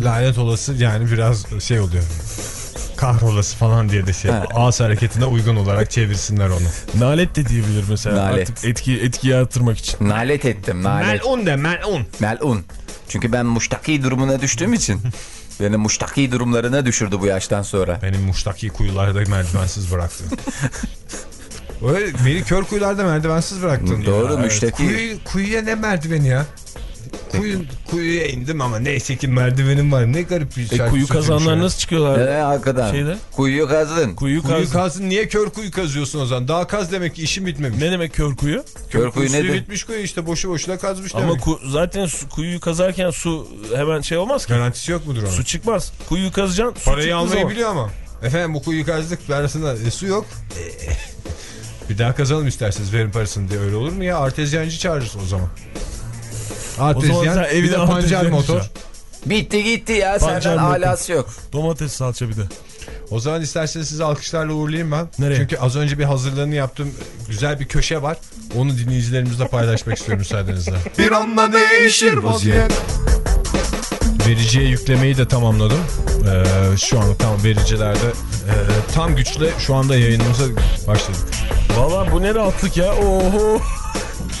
Lanet olası yani biraz şey oluyor. Kahrolası falan diye de şey. Ağız hareketine uygun olarak çevirsinler onu. Nalet de diyebilir mesela Nalet. artık etki, etkiyi artırmak için. Nalet ettim nalet. Melun de melun. Melun. Çünkü ben muştaki durumuna düştüğüm için beni muştaki durumlarına düşürdü bu yaştan sonra. Benim muştaki kuyularda merdivensiz bıraktın. Öyle beni kör kuyularda merdivensiz bıraktın. Doğru, Ya, müştaki- Kuyu, kuyuya ne merdiveni ya? Kuyu, kuyuya indim ama neyse ki merdivenim var. Ne garip bir E, şarkı kuyu söylemiş kazanlar nasıl çıkıyorlar? Ne hakikaten. Şeyde? Kuyuyu kazdın. Kuyu Kuyu kaz. kazdın niye kör kuyu kazıyorsun o zaman? Daha kaz demek ki işin bitmemiş. Ne demek kör kuyu? Kör kuyu Suyu nedir? bitmiş kuyu işte boşu boşuna kazmış Ama demek. ku- zaten su, kuyuyu kazarken su hemen şey olmaz ki. Garantisi yok mudur onun? Su çıkmaz. Kuyuyu kazacaksın su Parayı almayı zaman. biliyor ama. Efendim bu kuyu kazdık arasında e, su yok. bir daha kazalım isterseniz verin parasını diye öyle olur mu ya? Artezyancı çağırırız o zaman. Artezyan sen bir de pancar motor. Bitti gitti ya Pancar senden motor. alası yok. Domates salça bir de. O zaman isterseniz sizi alkışlarla uğurlayayım ben. Nereye? Çünkü az önce bir hazırlığını yaptım. Güzel bir köşe var. Onu dinleyicilerimizle paylaşmak istiyorum müsaadenizle. Bir anda değişir vaziyet vericiye yüklemeyi de tamamladım. Ee, şu an tam vericilerde e, tam güçle şu anda yayınımıza başladık. Valla bu ne rahatlık ya. Oho.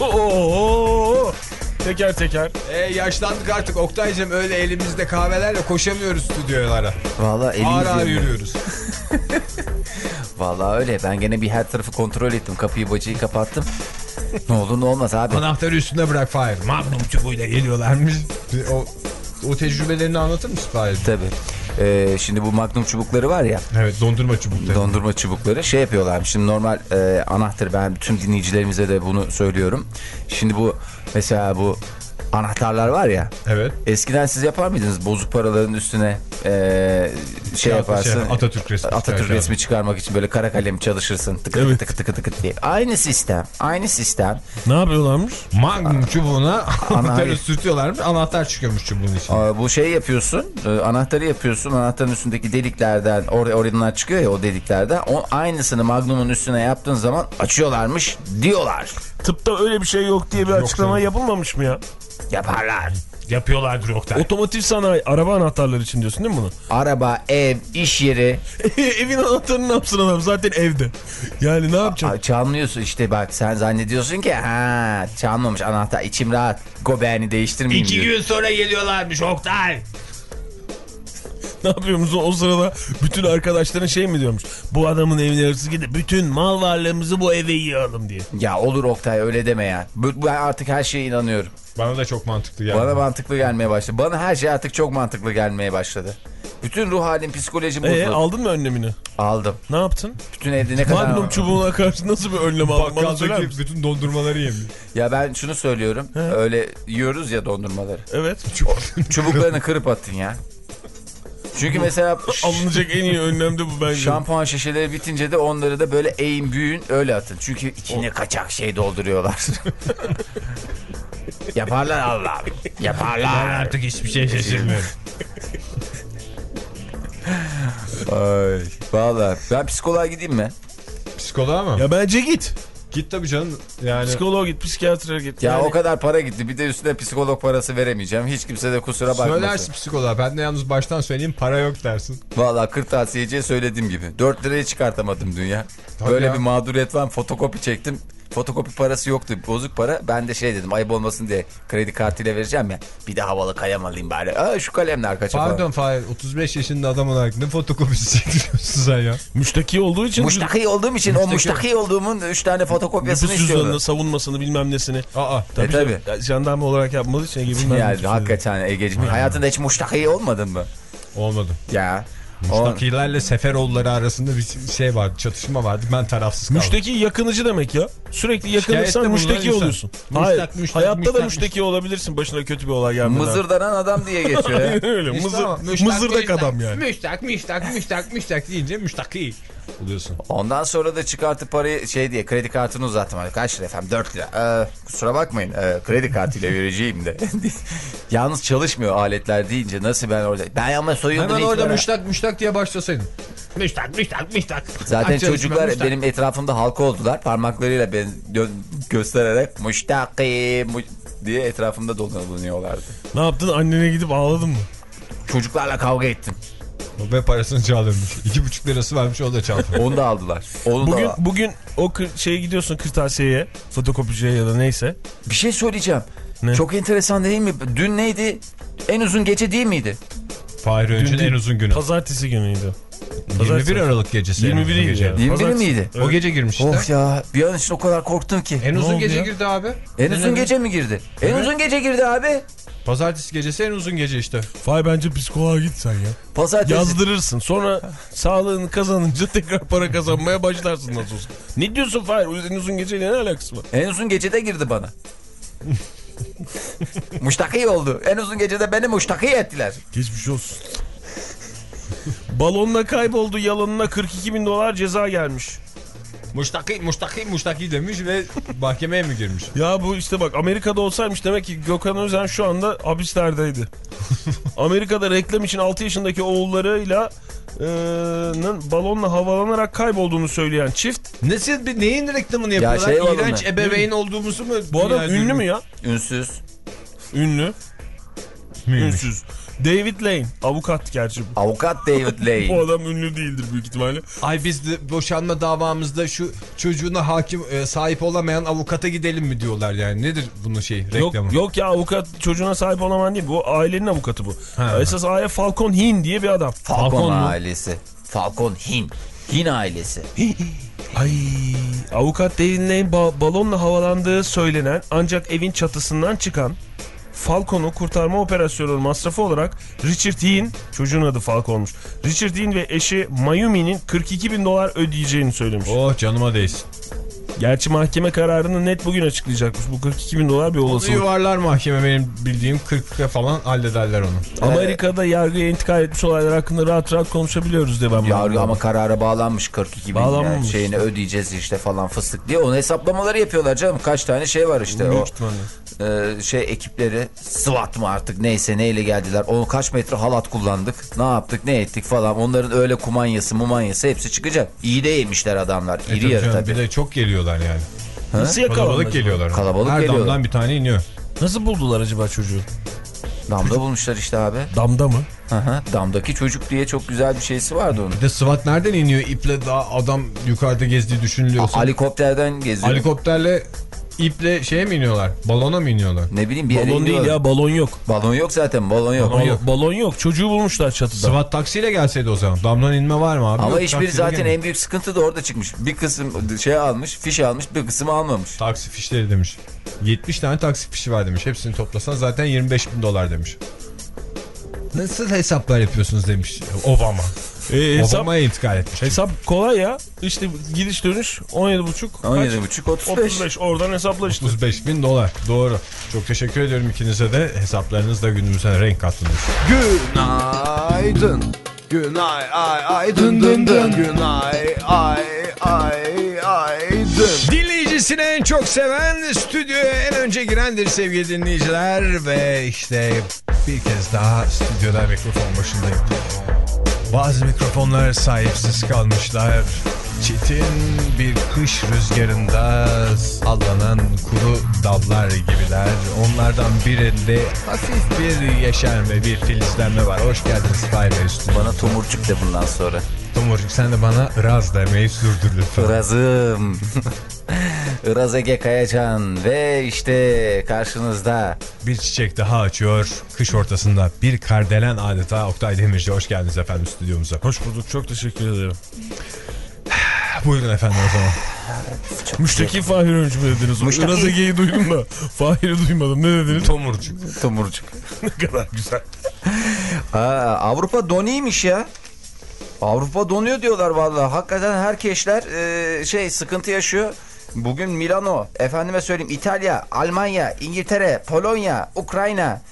Oho. Teker teker. E, yaşlandık artık Oktay'cım öyle elimizde kahvelerle koşamıyoruz stüdyolara. Valla elim Ağır ağır yürüyoruz. Valla öyle. Ben gene bir her tarafı kontrol ettim. Kapıyı bacayı kapattım. ne olur ne olmaz abi. Anahtarı üstüne bırak Fahir. Magnum çubuğuyla geliyorlarmış. O, o tecrübelerini anlatır mısın Fahir? Tabii. Ee, şimdi bu magnum çubukları var ya. Evet dondurma çubukları. Dondurma çubukları şey yapıyorlar. Şimdi normal e, anahtarı ben tüm dinleyicilerimize de bunu söylüyorum. Şimdi bu mesela bu anahtarlar var ya. evet. Eskiden siz yapar mıydınız bozuk paraların üstüne e, şey yaparsın. Şey, Atatürk resmi. Atatürk çıkarken. resmi çıkarmak için böyle kara kalem çalışırsın. Tıkı Evet. tıkı tıkı tıkı diye. Aynı sistem. Aynı sistem. Ne yapıyorlarmış? Magnum çubuğuna anahtarı sürtüyorlarmış. Anahtar çıkıyormuş çubuğun için. Aa, Bu şey yapıyorsun, e, anahtarı yapıyorsun, anahtarın üstündeki deliklerden, or oradan çıkıyor ya o deliklerden. O aynısını Magnum'un üstüne yaptığın zaman açıyorlarmış diyorlar. Tıpta öyle bir şey yok diye bir açıklama yapılmamış mı ya? Yaparlar. Yapıyorlardır Oktay. Otomotiv sanayi, araba anahtarları için diyorsun değil mi bunu? Araba, ev, iş yeri. Evin anahtarını ne yapsın adam zaten evde. Yani ne yapacaksın? Çalmıyorsun işte bak sen zannediyorsun ki ha çalmamış anahtar içim rahat. Gobeğini değiştirmeyeyim İki diyor. gün sonra geliyorlarmış Oktay. Ne yapıyoruz o sırada bütün arkadaşların şey mi diyormuş? Bu adamın evine hırsız gidip bütün mal varlığımızı bu eve yığalım diye. Ya olur Oktay öyle deme ya. Ben artık her şeye inanıyorum. Bana da çok mantıklı geldi. Bana mantıklı gelmeye başladı. Bana her şey artık çok mantıklı gelmeye başladı. Bütün ruh halim, psikolojim Ee, bozuldu. aldın mı önlemini? Aldım. Ne yaptın? Bütün evde ne kadar... Magnum çubuğuna karşı nasıl bir önlem aldın? Bakkaldaki bütün dondurmaları yemiş. Ya ben şunu söylüyorum. Öyle yiyoruz ya dondurmaları. Evet. Çubuklarını kırıp attın ya. Çünkü mesela Alınacak en iyi önlem de bu bence. şampuan şişeleri bitince de onları da böyle eğin büyün öyle atın. Çünkü içine kaçak şey dolduruyorlar. Yaparlar Allah. Yaparlar. Artık hiçbir şey şaşırmıyorum. Ay, Valla ben psikoloğa gideyim mi? Psikoloğa mı? Ya bence git. Git tabii canım. Yani Psikoloğa git, psikiyatriye git. Ya Yani o kadar para gitti bir de üstüne psikolog parası veremeyeceğim. Hiç kimse de kusura bakmasın. söylersin psikoloğa. Ben de yalnız baştan söyleyeyim para yok dersin. Valla kırtasiyeciye söylediğim gibi. 4 liraya çıkartamadım dünya. Tabii Böyle ya. bir mağduriyet var. Fotokopi çektim. Fotokopi parası yoktu. Bozuk para. Ben de şey dedim ayıp olmasın diye kredi kartıyla vereceğim ya. Bir de havalı kalem alayım bari. Aa, şu kalemler kaça falan. Pardon Fahir 35 yaşında adam olarak ne fotokopisi çektiriyorsun sen ya? müştaki olduğu için Muştaki olduğum için o muştaki olduğumun 3 tane fotokopyasını cüzdanını, savunmasını bilmem nesini. Aa. Tabii, E, tabii. Ya, jandarma olarak yapmadığı için Ege bilmem Yani ne hakikaten Ege'ciğim hayatında hiç muştaki olmadın mı? Olmadı. Ya. O, Müştakilerle Seferoğulları arasında bir şey vardı, çatışma vardı. Ben tarafsız kaldım. Müşteki yakınıcı demek ya. Sürekli yakınırsan müşteki oluyorsun. Müştak, Hayır. müştak, hayatta da müştak, müşteki olabilirsin başına kötü bir olay gelmeden. mızırdanan adam diye geçiyor ya. Öyle İşte mızır, müştak, mızırdak müştak, adam yani. Müştak, müştak, müştak, müştak deyince müştaki oluyorsun. Ondan sonra da çıkartıp parayı şey diye kredi kartını uzattım. Hani kaç lira efendim 4 lira. Ee, kusura bakmayın ee, kredi kartıyla vereceğim de. Yalnız çalışmıyor aletler deyince nasıl ben orada. Ben ama soyuldum. Hemen orada ara. müştak, müştak diye başlasaydın. Müştak, müştak, müştak. Zaten Açarız çocuklar müştak. benim etrafımda halka oldular. Parmaklarıyla ben gö- göstererek müştaki mu diye etrafımda dolanıyorlardı. Ne yaptın? Annene gidip ağladın mı? Çocuklarla kavga ettim. Ve parasını çaldırmış. İki buçuk lirası vermiş o da çaldı. Onu da aldılar. Onu Bugün da bugün o şeye gidiyorsun kırtasiyeye, fotokopiciye ya da neyse. bir şey söyleyeceğim. Ne? Çok enteresan değil mi? Dün neydi? En uzun gece değil miydi? Fahir Öğünç'ün en uzun günü. Pazartesi günüydü. 21 Aralık gecesi. en uzun 21 gece. ya. 21 Pazartesi. miydi? O gece girmiş işte. Of ya bir an için o kadar korktum ki. En Ne uzun gece ya? girdi abi. En uzun gece mi girdi? En uzun gece girdi abi. Pazartesi gecesi en uzun gece işte. Fay bence psikoloğa git sen ya. Pazartesi. Yazdırırsın. Sonra sağlığını kazanınca tekrar para kazanmaya başlarsın nasıl olsa. Ne diyorsun Fahir? En uzun geceyle ne alakası var? En uzun gecede girdi bana. muştaki oldu. En uzun gecede beni muştaki ettiler. Geçmiş olsun. Balonla kayboldu yalanına 42 bin dolar ceza gelmiş. Muştaki, muştaki, muştaki demiş ve mahkemeye mi girmiş? Ya bu işte bak Amerika'da olsaymış demek ki Gökhan Özen şu anda hapislerdeydi. Amerika'da reklam için 6 yaşındaki oğullarıyla e, balonla havalanarak kaybolduğunu söyleyen çift. Nasıl bir neyin reklamını yapıyorlar? şey balonu. İğrenç ebeveyn olduğumuzu mu? Bu adam ünlü mü ya? Ünsüz. Ünlü. Ünsüz. David Lane. Avukat gerçi. Avukat David Bu Lane. adam ünlü değildir büyük ihtimalle. Ay biz de boşanma davamızda şu çocuğuna hakim e, sahip olamayan avukata gidelim mi diyorlar yani. Nedir bunun şey Yok, reklamı? yok ya avukat çocuğuna sahip olaman değil. Bu ailenin avukatı bu. Ha. Esas aile Falcon Hin diye bir adam. Falcon, Falcon ailesi. Falcon Hin. Hin ailesi. Ay avukat David Lane ba- balonla havalandığı söylenen ancak evin çatısından çıkan Falcon'u kurtarma operasyonu masrafı olarak Richard Dean, çocuğun adı Falcon'muş. Richard Dean ve eşi Mayumi'nin 42 bin dolar ödeyeceğini söylemiş. Oh canıma değsin. Gerçi mahkeme kararını net bugün açıklayacakmış. Bu 42 bin dolar bir Onu olasılık. yuvarlar mahkeme benim bildiğim 40'a falan hallederler onu. Amerika'da yargıya intikal etmiş olaylar hakkında rahat rahat konuşabiliyoruz diye ben Yargı ama karara bağlanmış 42 bin yani Bağlanmamış. şeyini ödeyeceğiz işte falan fıstık diye. Onun hesaplamaları yapıyorlar canım. Kaç tane şey var işte Büyük o ihtimalle. E, şey ekipleri SWAT mı artık neyse neyle geldiler. O kaç metre halat kullandık ne yaptık ne ettik falan. Onların öyle kumanyası mumanyası hepsi çıkacak. İyi de yemişler adamlar. E İri tabii yarı tabii. Bir de çok geliyorlar yani. Nasıl yakalandı Kalabalık geliyorlar. Kalabalık Her geliyorlar. damdan bir tane iniyor. Nasıl buldular acaba çocuğu? Damda bulmuşlar işte abi. Damda mı? Hı hı. Damdaki çocuk diye çok güzel bir şeysi vardı onun. Bir de SWAT nereden iniyor? İple daha adam yukarıda gezdiği düşünülüyorsa. Helikopterden geziyor. Helikopterle iple şeye mi iniyorlar? Balona mı iniyorlar? ne bileyim bir yere Balon değil ya balon yok. Balon yok zaten balon yok. Balon yok. Balon yok. Çocuğu bulmuşlar çatıda. SWAT taksiyle gelseydi o zaman. Damdan inme var mı abi? Ama Yok, taksiyle zaten gelmiyor. en büyük sıkıntı da orada çıkmış. Bir kısım şey almış, fiş almış, bir kısım almamış. Taksi fişleri demiş. 70 tane taksi fişi var demiş. Hepsini toplasan zaten 25 bin dolar demiş. Nasıl hesaplar yapıyorsunuz demiş Obama. Ee, hesap, Obama'ya intikal etmiş. hesap kolay ya. İşte gidiş dönüş 17,5. 17,5 35. 35. Oradan hesapla işte. 35 bin dolar. Doğru. Çok teşekkür ediyorum ikinize de. Hesaplarınız da günümüze renk kattınız. Günaydın. Günay ay ay dın dın dın. Günay ay ay ay dın. Dinleyicisini en çok seven stüdyoya en önce girendir sevgili dinleyiciler. Ve işte bir kez daha stüdyoda mikrofon başındayım. Bazı mikrofonlar sahipsiz kalmışlar. Çetin bir kış rüzgarında sallanan kuru dallar gibiler. Onlardan birinde hafif bir yeşerme, bir filizlenme var. Hoş geldiniz Fahir. Bana tomurcuk de bundan sonra. Tomurcuk sen de bana Iraz demeyi sürdür lütfen. Irazım. Iraz Ege Kayacan ve işte karşınızda Bir çiçek daha açıyor. Kış ortasında bir kardelen adeta Oktay Demirci. Hoş geldiniz efendim stüdyomuza. Hoş bulduk. Çok teşekkür ederim. Buyurun efendim o zaman. Müşteki Fahir Öncü mü dediniz? Müşteki- Biraz Ege'yi duydum da Fahir'i duymadım. Ne dediniz? Tomurcuk. tomurcuk. ne kadar güzel. Aa, Avrupa doniymiş ya. Avrupa donuyor diyorlar vallahi. Hakikaten herkesler e, şey sıkıntı yaşıyor. Bugün Milano, efendime söyleyeyim İtalya, Almanya, İngiltere, Polonya, Ukrayna,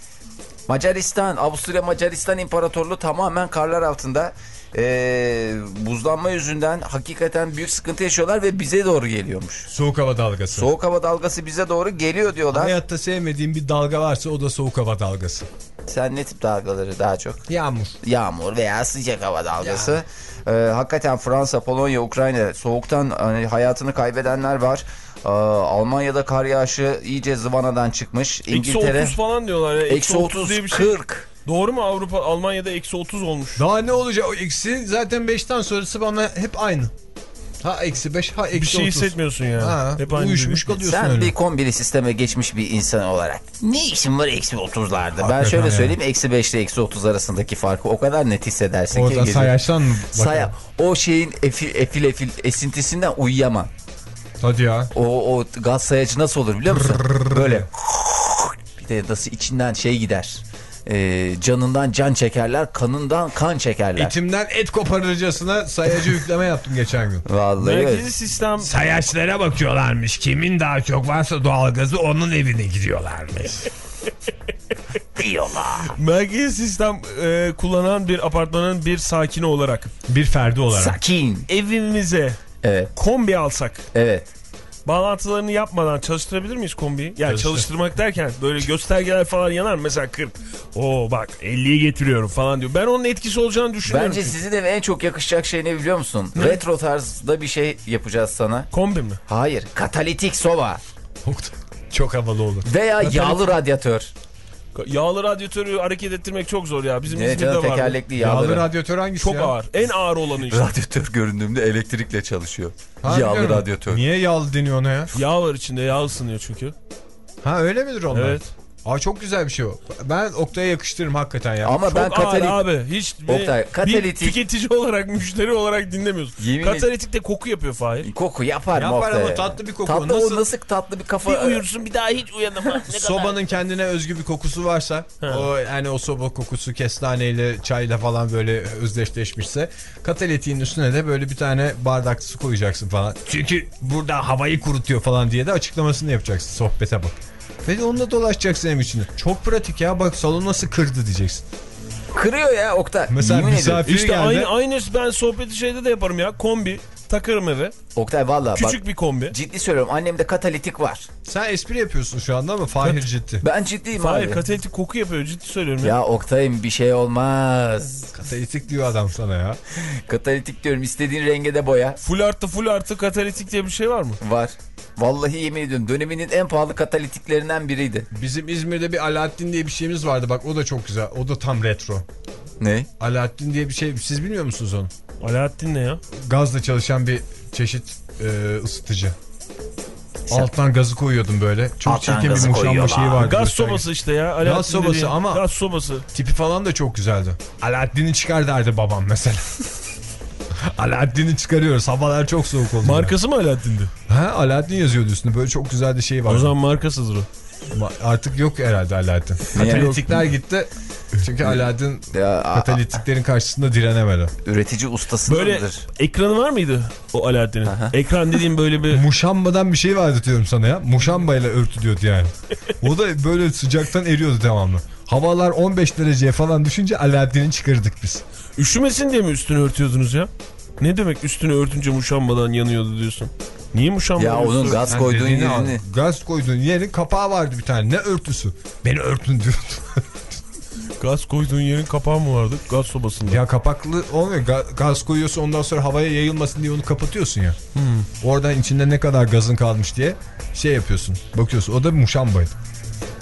Macaristan, Avusturya Macaristan İmparatorluğu tamamen karlar altında. E, buzlanma yüzünden hakikaten büyük sıkıntı yaşıyorlar ve bize doğru geliyormuş. Soğuk hava dalgası. Soğuk hava dalgası bize doğru geliyor diyorlar. Hayatta sevmediğim bir dalga varsa o da soğuk hava dalgası. Sen ne tip dalgaları daha çok? Yağmur. yağmur veya sıcak hava dalgası. Ee, hakikaten Fransa, Polonya, Ukrayna soğuktan hani, hayatını kaybedenler var. Ee, Almanya'da kar yağışı iyice zıvanadan çıkmış. Eksi İngiltere 30 falan diyorlar ya. eksi 30, diye bir şey. 40. Doğru mu Avrupa Almanya'da eksi 30 olmuş. Daha ne olacak o eksi zaten 5'ten sonrası bana hep aynı. Ha eksi 5 ha eksi Bir şey 30. hissetmiyorsun yani. Ha, Hep aynı uyuşmuş gibi. kalıyorsun Sen öyle. bir kombili sisteme geçmiş bir insan olarak ne işin var eksi 30'larda? Ben şöyle yani. söyleyeyim eksi 5 ile eksi 30 arasındaki farkı o kadar net hissedersin Oradan ki. gece- sayaçtan mı? Saya, o şeyin efil efil, efil esintisinden uyuyamam. Hadi ya. O, o gaz sayacı nasıl olur biliyor musun? Böyle bir de nasıl içinden şey gider. Ee, canından can çekerler, kanından kan çekerler. Etimden et koparırcasına sayacı yükleme yaptım geçen gün. Vallahi. Merkezi sistem Sayaçlara bakıyorlarmış. Kimin daha çok varsa doğalgazı onun evine gidiyorlarmış. diyorlar. merkezi sistem e, kullanan bir apartmanın bir sakini olarak Bir ferdi olarak. Sakin. evimize Evet, kombi alsak evet. Bağlantılarını yapmadan çalıştırabilir miyiz kombiyi? Yani Çalıştır. çalıştırmak derken böyle göstergeler falan yanar mı? Mesela 40. Oo bak 50'ye getiriyorum falan diyor. Ben onun etkisi olacağını düşünüyorum. Bence sizin eve en çok yakışacak şey ne biliyor musun? Retro tarzda bir şey yapacağız sana. Kombi mi? Hayır, katalitik soba Çok havalı olur. veya yağlı radyatör. Yağlı radyatörü hareket ettirmek çok zor ya. Bizim Ne İzmir'de canım vardı. tekerlekli Yağlı yağlı. radyatör hangisi Çok ya? ağır. En ağır olanı işte. Radyatör göründüğümde elektrikle çalışıyor. Ha, yağlı radyatör. Niye yağlı deniyor ona ya? Yağ var içinde. Yağ ısınıyor çünkü. Ha öyle midir onlar? Evet. Aa çok güzel bir şey o. Ben Oktay'a yakıştırırım hakikaten ya. Ama ben Çok ağır katalik... abi. Hiç Oktay, bir katalitik- tüketici olarak, müşteri olarak dinlemiyorsun. Yemin Katalitik de koku yapıyor Fahir. Koku yapar mı Yapar ama tatlı bir koku. Tatlı Nasıl- o nasıl tatlı bir kafa. Bir uyursun bir daha hiç uyanamaz. Ne kadar- Sobanın kendine özgü bir kokusu varsa Ha. o yani o soba kokusu kestaneyle çayla falan böyle özdeşleşmişse katalitiğin üstüne de böyle bir tane bardak su koyacaksın falan. Çünkü burada havayı kurutuyor falan diye de açıklamasını yapacaksın sohbete bak. Ve onunla dolaşacaksın hem içinde. Çok pratik ya bak salon nasıl kırdı diyeceksin. Kırıyor ya Oktay. Mesela Yemin misafir İşte geldi. aynı, aynı ben sohbeti şeyde de yaparım ya. Kombi takarım eve. Oktay valla bak. Küçük bir kombi. Ciddi söylüyorum annemde katalitik var. Sen espri yapıyorsun şu anda ama Fahir ciddi. Ben ciddiyim Fahir abi. katalitik koku yapıyor ciddi söylüyorum ya. Ya Oktay'ım bir şey olmaz. Katalitik diyor adam sana ya. Katalitik diyorum istediğin renge de boya. Full artı full artı katalitik diye bir şey var mı? Var. Vallahi yemin ediyorum döneminin en pahalı katalitiklerinden biriydi. Bizim İzmir'de bir Alaaddin diye bir şeyimiz vardı bak o da çok güzel. O da tam retro. Ne? Alaaddin diye bir şey siz bilmiyor musunuz onu? Alaaddin ne ya? Gazla çalışan bir çeşit e, ısıtıcı. Alttan gazı koyuyordum böyle. Çok Alttan çirkin bir muşamba şeyi vardı. Gaz sobası işte ya. Alaaddin sobası dediğin. ama- Gaz sobası. Tipi falan da çok güzeldi. Alaaddin'i çıkar derdi babam mesela. Alaaddin'i çıkarıyoruz. Havalar çok soğuk oldu. Markası mı Alaaddin'di? Ha Alaaddin yazıyordu üstünde. Böyle çok güzel de şey var. O zaman markasıdır o. Artık yok herhalde Alaaddin. Niye? Katalitikler gitti. Çünkü Alaaddin Ya, katalitiklerin karşısında direnemedi. üretici ustasındır. Böyle ekranı var mıydı o Alaaddin'in? Ekran dediğim böyle bir... Muşambadan bir şey vardı diyorum sana ya. Muşamba ile örtülüyordu yani. O da böyle sıcaktan eriyordu devamlı. Havalar 15 dereceye falan düşünce Alaaddin'i çıkardık biz. Üşümesin diye mi üstünü örtüyordunuz ya? Ne demek üstünü örtünce muşambadan yanıyordu diyorsun? Niye muşamba Ya onun gaz koyduğun al. yerini. Gaz koyduğun yerin kapağı vardı bir tane. Ne örtüsü? Beni örtün diyordu. Gaz koyduğun yerin kapağı mı vardı? Gaz sobasında. ya kapaklı olmuyor. Ga- gaz koyuyorsun ondan sonra havaya yayılmasın diye onu kapatıyorsun ya. Hmm. Oradan içinde ne kadar gazın kalmış diye şey yapıyorsun. Bakıyorsun. O da muşambaydı.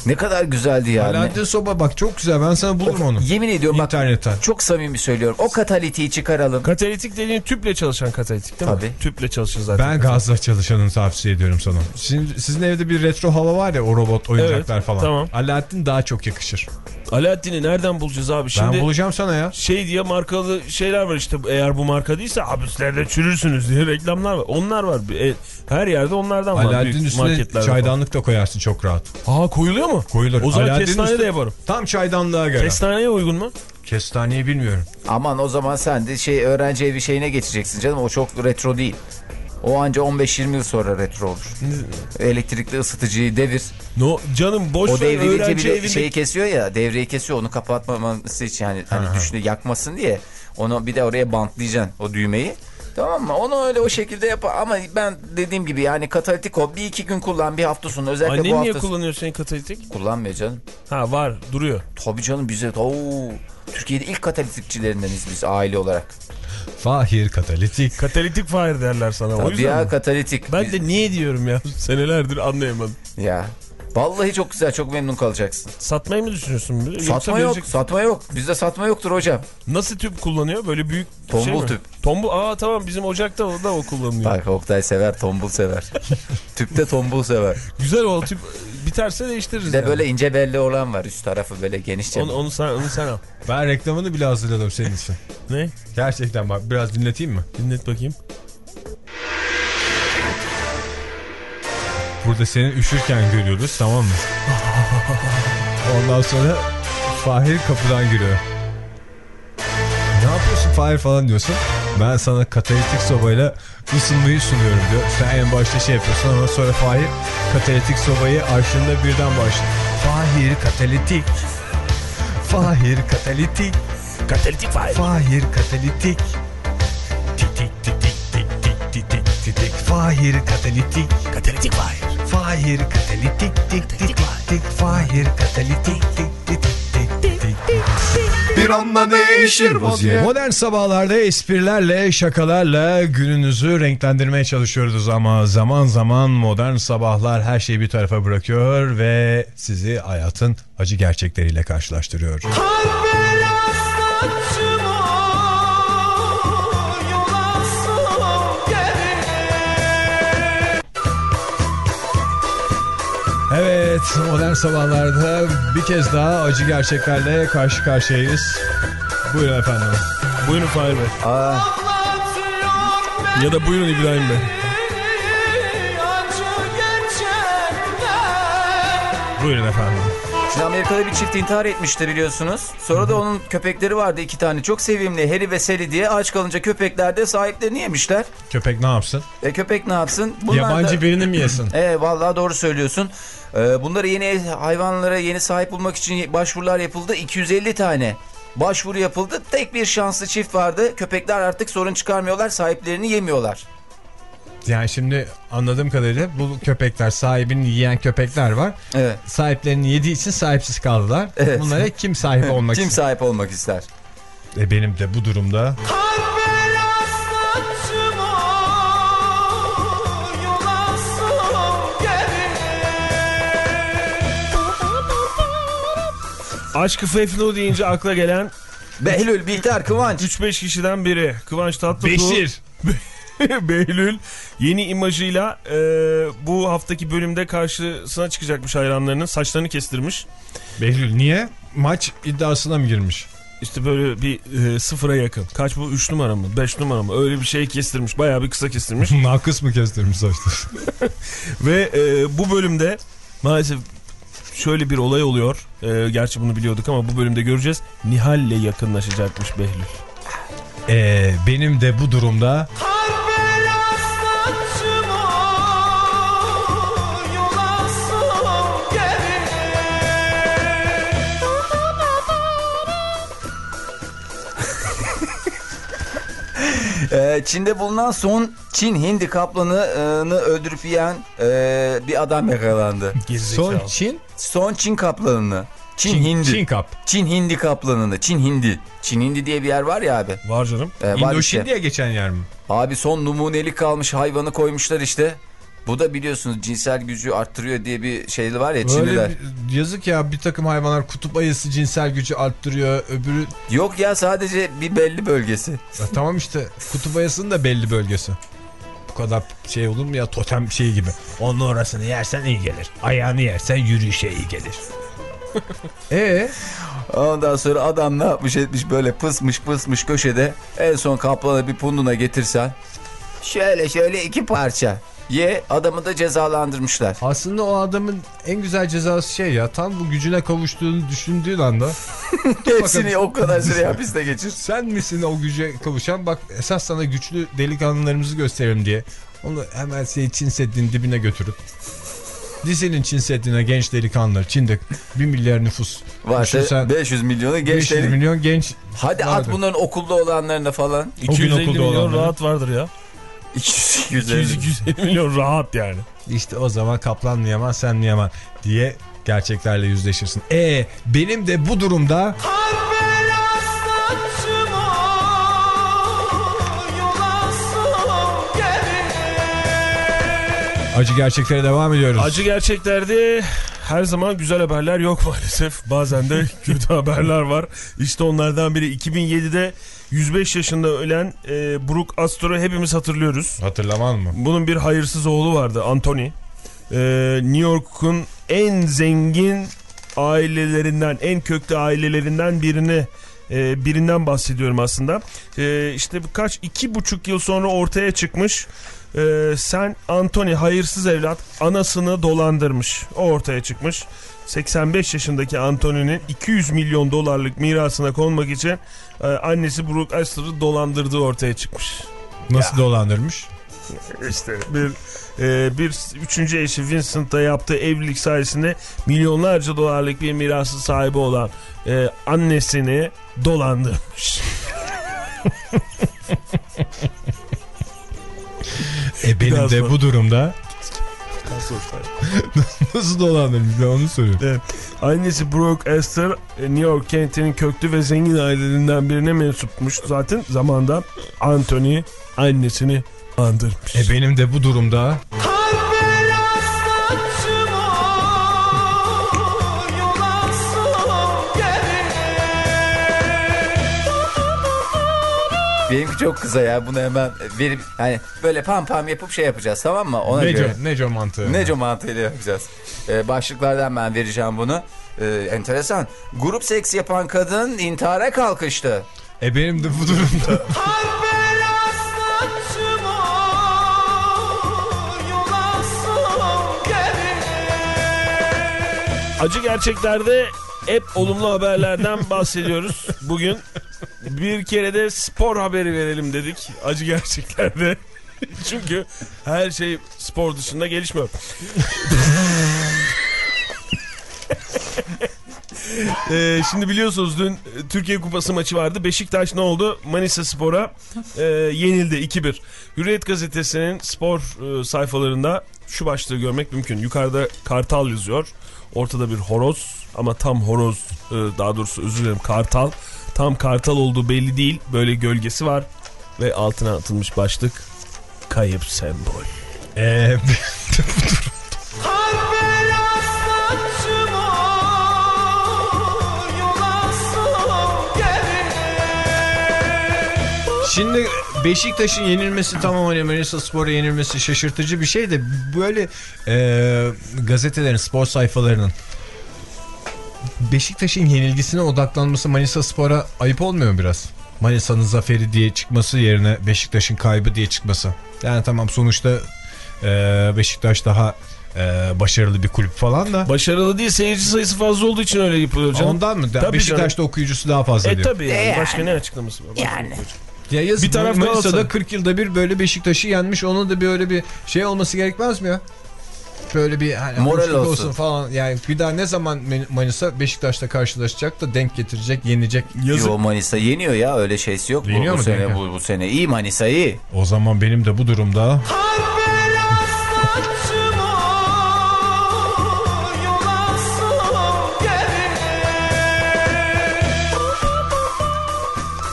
Ne kadar güzeldi yani. Alaaddin soba bak çok güzel. Ben sana bulurum onu. Yemin ediyorum bak İnternetten. çok samimi söylüyorum. O katalitiği çıkaralım. Katalitik dediğin tüple çalışan katalitik değil Tabii. mi? Tüple çalışır zaten. Ben gazla çalışanını tavsiye ediyorum sana. Şimdi sizin evde bir retro hava var ya o robot oyuncaklar Evet, falan. tamam. Alaaddin daha çok yakışır. Alaaddin'i nereden bulacağız abi? Şimdi ben bulacağım sana ya. şey diye markalı şeyler var işte eğer bu marka değilse hapislerde çürürsünüz diye reklamlar var. Onlar var. E, Her yerde onlardan var. Alaaddin üstüne marketlerde çaydanlık da koyarsın çok rahat. Aa koyuluyor mu? Koyulur. O zaman Alaaddin'in kestane üstü- de yaparım. Tam çaydanlığa göre. Kestaneye uygun mu? Kestaneyi bilmiyorum. Aman o zaman sen de şey öğrenci evi şeyine geçeceksin canım. O çok retro değil. O anca 15-20 yıl sonra retro olur. Elektrikli ısıtıcıyı devir. No canım boş O öğrenci bir de evinde. şeyi kesiyor ya devreyi kesiyor onu kapatmaması için yani hani düşünü yakmasın diye onu bir de oraya bantlayacaksın o düğmeyi. Tamam mı? Onu öyle o şekilde yap ama ben dediğim gibi yani katalitik o bir iki gün kullan bir hafta sonu özellikle bu Annen niye hafta kullanıyor senin katalitik? kullanmıyor canım. Ha var duruyor. Tabii canım bize oo, Türkiye'de ilk katalitikçilerinden biz aile olarak. Fahir katalitik. Katalitik fire derler sana. o Tabii yüzden ya mi? katalitik. Ben de niye diyorum ya senelerdir anlayamadım. Ya. Vallahi çok güzel çok memnun kalacaksın. Satmayı mı düşünüyorsun? Yoksa Satma yok verecek- satma yok. Bizde satma yoktur hocam. Nasıl tüp kullanıyor? Böyle büyük Tombul şey mi? tüp. Tombul. Aa tamam bizim ocakta o da o kullanılıyor. Bak Oktay sever tombul sever. Tüpte tombul sever. Güzel o tüp biterse değiştiririz. Bir de yani. böyle ince belli olan var üst tarafı böyle genişçe. Onu, onu, sen, onu sen al. Ben reklamını bile hazırladım senin için. Ne? Gerçekten bak biraz dinleteyim mi? Dinlet bakayım. Burada seni üşürken görüyoruz tamam mı? Ondan sonra Fahir kapıdan giriyor. Ne yapıyorsun Fahir falan diyorsun. Ben sana katalitik sobayla ısınmayı sunuyorum diyor. Sen en başta şey yapıyorsun ama sonra Fahir katalitik sobayı arşında birden başlıyor. Fahir katalitik. Fahir katalitik. Katalitik fire. Fahir katalitik. Tik tik tik tik tik tik tik tik tik tik. Fahir katalitik. Katalitik fire. Fahir katalitik tik tik tik tik. Fahir katalitik tik tik tik tik tik tik. Bir anda değişir vaziyet Modern sabahlarda esprilerle, şakalarla gününüzü renklendirmeye çalışıyoruz ama zaman zaman modern sabahlar her şeyi bir tarafa bırakıyor ve sizi hayatın acı gerçekleriyle karşılaştırıyor. Evet, modern sabahlarda bir kez daha acı gerçeklerle karşı karşıyayız. Buyurun efendim. Buyurun Fahir Bey. Aa, Ya da buyurun İbrahim Bey. Buyurun efendim. Şimdi Amerika'da bir çift intihar etmişti biliyorsunuz. Sonra da onun köpekleri vardı iki tane çok sevimli Harry ve Sally diye. Aç kalınca köpekler de sahiplerini yemişler. Köpek ne yapsın? E köpek ne yapsın? Bunlar Yabancı da... birini mi yesin? E vallahi doğru söylüyorsun. E, bunları yeni hayvanlara yeni sahip bulmak için başvurular yapıldı. 250 tane başvuru yapıldı. Tek bir şanslı çift vardı. Köpekler artık sorun çıkarmıyorlar. Sahiplerini yemiyorlar. Yani şimdi anladığım kadarıyla bu köpekler sahibini yiyen köpekler var. Evet. Sahiplerini yediği için sahipsiz kaldılar. Evet. Bunlara kim sahip olmak Kim ister? sahip olmak ister? E benim de bu durumda Aşkı Fefno deyince akla gelen Behlül, Bihter, Kıvanç. 3-5 kişiden biri. Kıvanç Tatlıtuğ. Beşir. Behlül yeni imajıyla e, bu haftaki bölümde karşısına çıkacakmış hayranlarının. Saçlarını kestirmiş. Behlül niye? Maç iddiasına mı girmiş? İşte böyle bir e, sıfıra yakın. Kaç bu? 3 numara mı? 5 numara mı? Öyle bir şey kestirmiş. Bayağı bir kısa kestirmiş. Nakıs mı kestirmiş saçları? Ve e, bu bölümde maalesef şöyle bir olay oluyor. E, gerçi bunu biliyorduk ama bu bölümde göreceğiz. Nihal'le yakınlaşacakmış Behlül. Ee, benim de bu durumda Ee, Çin'de bulunan son Çin hindi kaplanını öldürüp yiyen e, bir adam yakalandı. son Çin, Son Çin kaplanını. Çin, Çin, hindi. Çin Çin, kap. hindi kaplanını. Çin hindi. Çin hindi diye bir yer var ya abi. Var canım. Ee, var Indoşin işte. diye geçen yer mi? Abi son numunelik kalmış hayvanı koymuşlar işte. Bu da biliyorsunuz cinsel gücü arttırıyor diye bir şey var ya Çinliler. Bir- yazık ya bir takım hayvanlar kutup ayısı cinsel gücü arttırıyor. Öbürü Yok ya sadece bir belli bölgesi. Ya tamam işte kutup ayısının da belli bölgesi. Bu kadar şey olur mu ya totem şey gibi. Onun orasını yersen iyi gelir. Ayağını yersen yürüyüşe iyi gelir. E Ondan sonra adam ne yapmış etmiş böyle pısmış pısmış köşede. En son kaplanı bir punduna getirsen. Şöyle şöyle iki parça. Ye adamı da cezalandırmışlar. aslında o adamın en güzel cezası şey ya tam bu gücüne kavuştuğunu düşündüğün anda Hepsini o kadar süre hapiste geçir. sen misin o güce kavuşan bak esas sana güçlü delikanlılarımızı gösterelim diye onu hemen seni Çin Seddi'nin dibine götürüp dizinin Çin Seddi'ne genç delikanlılar Çin'de 1 milyar nüfus Varsa Düşünsen 500 milyonu 500 gençlerin. milyon genç Hadi at vardı. bunların okulda olanlarına falan. 250 okulda milyon olanları. rahat vardır ya. 250. 200-250 milyon rahat yani. İşte o zaman kaplan mı yaman sen mi yaman diye gerçeklerle yüzleşirsin. E benim de bu durumda acı gerçeklere devam ediyoruz. Acı gerçeklerde her zaman güzel haberler yok maalesef. Bazen de kötü haberler var. İşte onlardan biri 2007'de 105 yaşında ölen e, Brooke Astor'u hepimiz hatırlıyoruz. Hatırlaman mı? Bunun bir hayırsız oğlu vardı Anthony. E, New York'un en zengin ailelerinden, en köklü ailelerinden birini e, birinden bahsediyorum aslında. E, işte kaç iki buçuk yıl sonra ortaya çıkmış. E, sen Anthony hayırsız evlat anasını dolandırmış. O ortaya çıkmış. 85 yaşındaki Anthony'nin 200 milyon dolarlık mirasına konmak için e, annesi Brooke Astor'ı dolandırdığı ortaya çıkmış. Nasıl dolandırmış? İşte bir e, bir üçüncü eşi Vincent'la yaptığı evlilik sayesinde milyonlarca dolarlık bir mirası sahibi olan e, annesini dolandırmış. E benim Biraz de sonra. bu durumda sonuçlar. Nasıl dolandırmış ben onu soruyorum. Evet. Annesi Brooke Esther e, New York kentinin köklü ve zengin ailelerinden birine mensupmuş. Zaten zamanda Anthony annesini andırmış. E benim de bu durumda Benimki çok kısa ya bunu hemen verip hani böyle pam pam yapıp şey yapacağız tamam mı? Ona Neco, göre. Neco mantığı. Neco mantığıyla yapacağız. Ee, başlıklardan ben vereceğim bunu. Ee, enteresan. Grup seks yapan kadın intihara kalkıştı. E benim de bu durumda. Acı gerçeklerde hep olumlu haberlerden bahsediyoruz. Bugün bir kere de spor haberi verelim dedik. Acı gerçeklerde. Çünkü her şey spor dışında gelişmiyor. Ee, şimdi biliyorsunuz dün Türkiye Kupası maçı vardı. Beşiktaş ne oldu? Manisa Spor'a e, yenildi 2-1. Hürriyet gazetesinin spor e, sayfalarında şu başlığı görmek mümkün. Yukarıda Kartal yazıyor. Ortada bir horoz ama tam horoz e, daha doğrusu özür dilerim Kartal. Tam Kartal olduğu belli değil. Böyle gölgesi var. Ve altına atılmış başlık kayıp sembol. e, de bu durumda. Şimdi Beşiktaş'ın yenilmesi tamam hani Manisa Spor'a yenilmesi şaşırtıcı bir şey de böyle e, gazetelerin, spor sayfalarının Beşiktaş'ın yenilgisine odaklanması Manisa Spor'a ayıp olmuyor mu biraz? Manisa'nın zaferi diye çıkması yerine Beşiktaş'ın kaybı diye çıkması. Yani tamam sonuçta e, Beşiktaş daha e, başarılı bir kulüp falan da. Başarılı değil seyirci sayısı fazla olduğu için öyle yapılıyor canım. Ondan mı? Tabii Beşiktaş'ta okuyucusu daha fazla E diyor. tabi yani. Başka ne açıklaması var? Yani. Ya yazık, Bir taraf Manisa'da Galatasaray. 40 yılda bir böyle Beşiktaş'ı yenmiş. Onun da bir öyle bir şey olması gerekmez mi ya? Böyle bir hani Moral hoşluk olsun. falan. Yani bir daha ne zaman Manisa Beşiktaş'ta karşılaşacak da denk getirecek, yenecek. Yazık. Yo Manisa yeniyor ya öyle şeysi yok. Bu- Yeniyor bu, mu sene, bu, bu sene iyi Manisa iyi. O zaman benim de bu durumda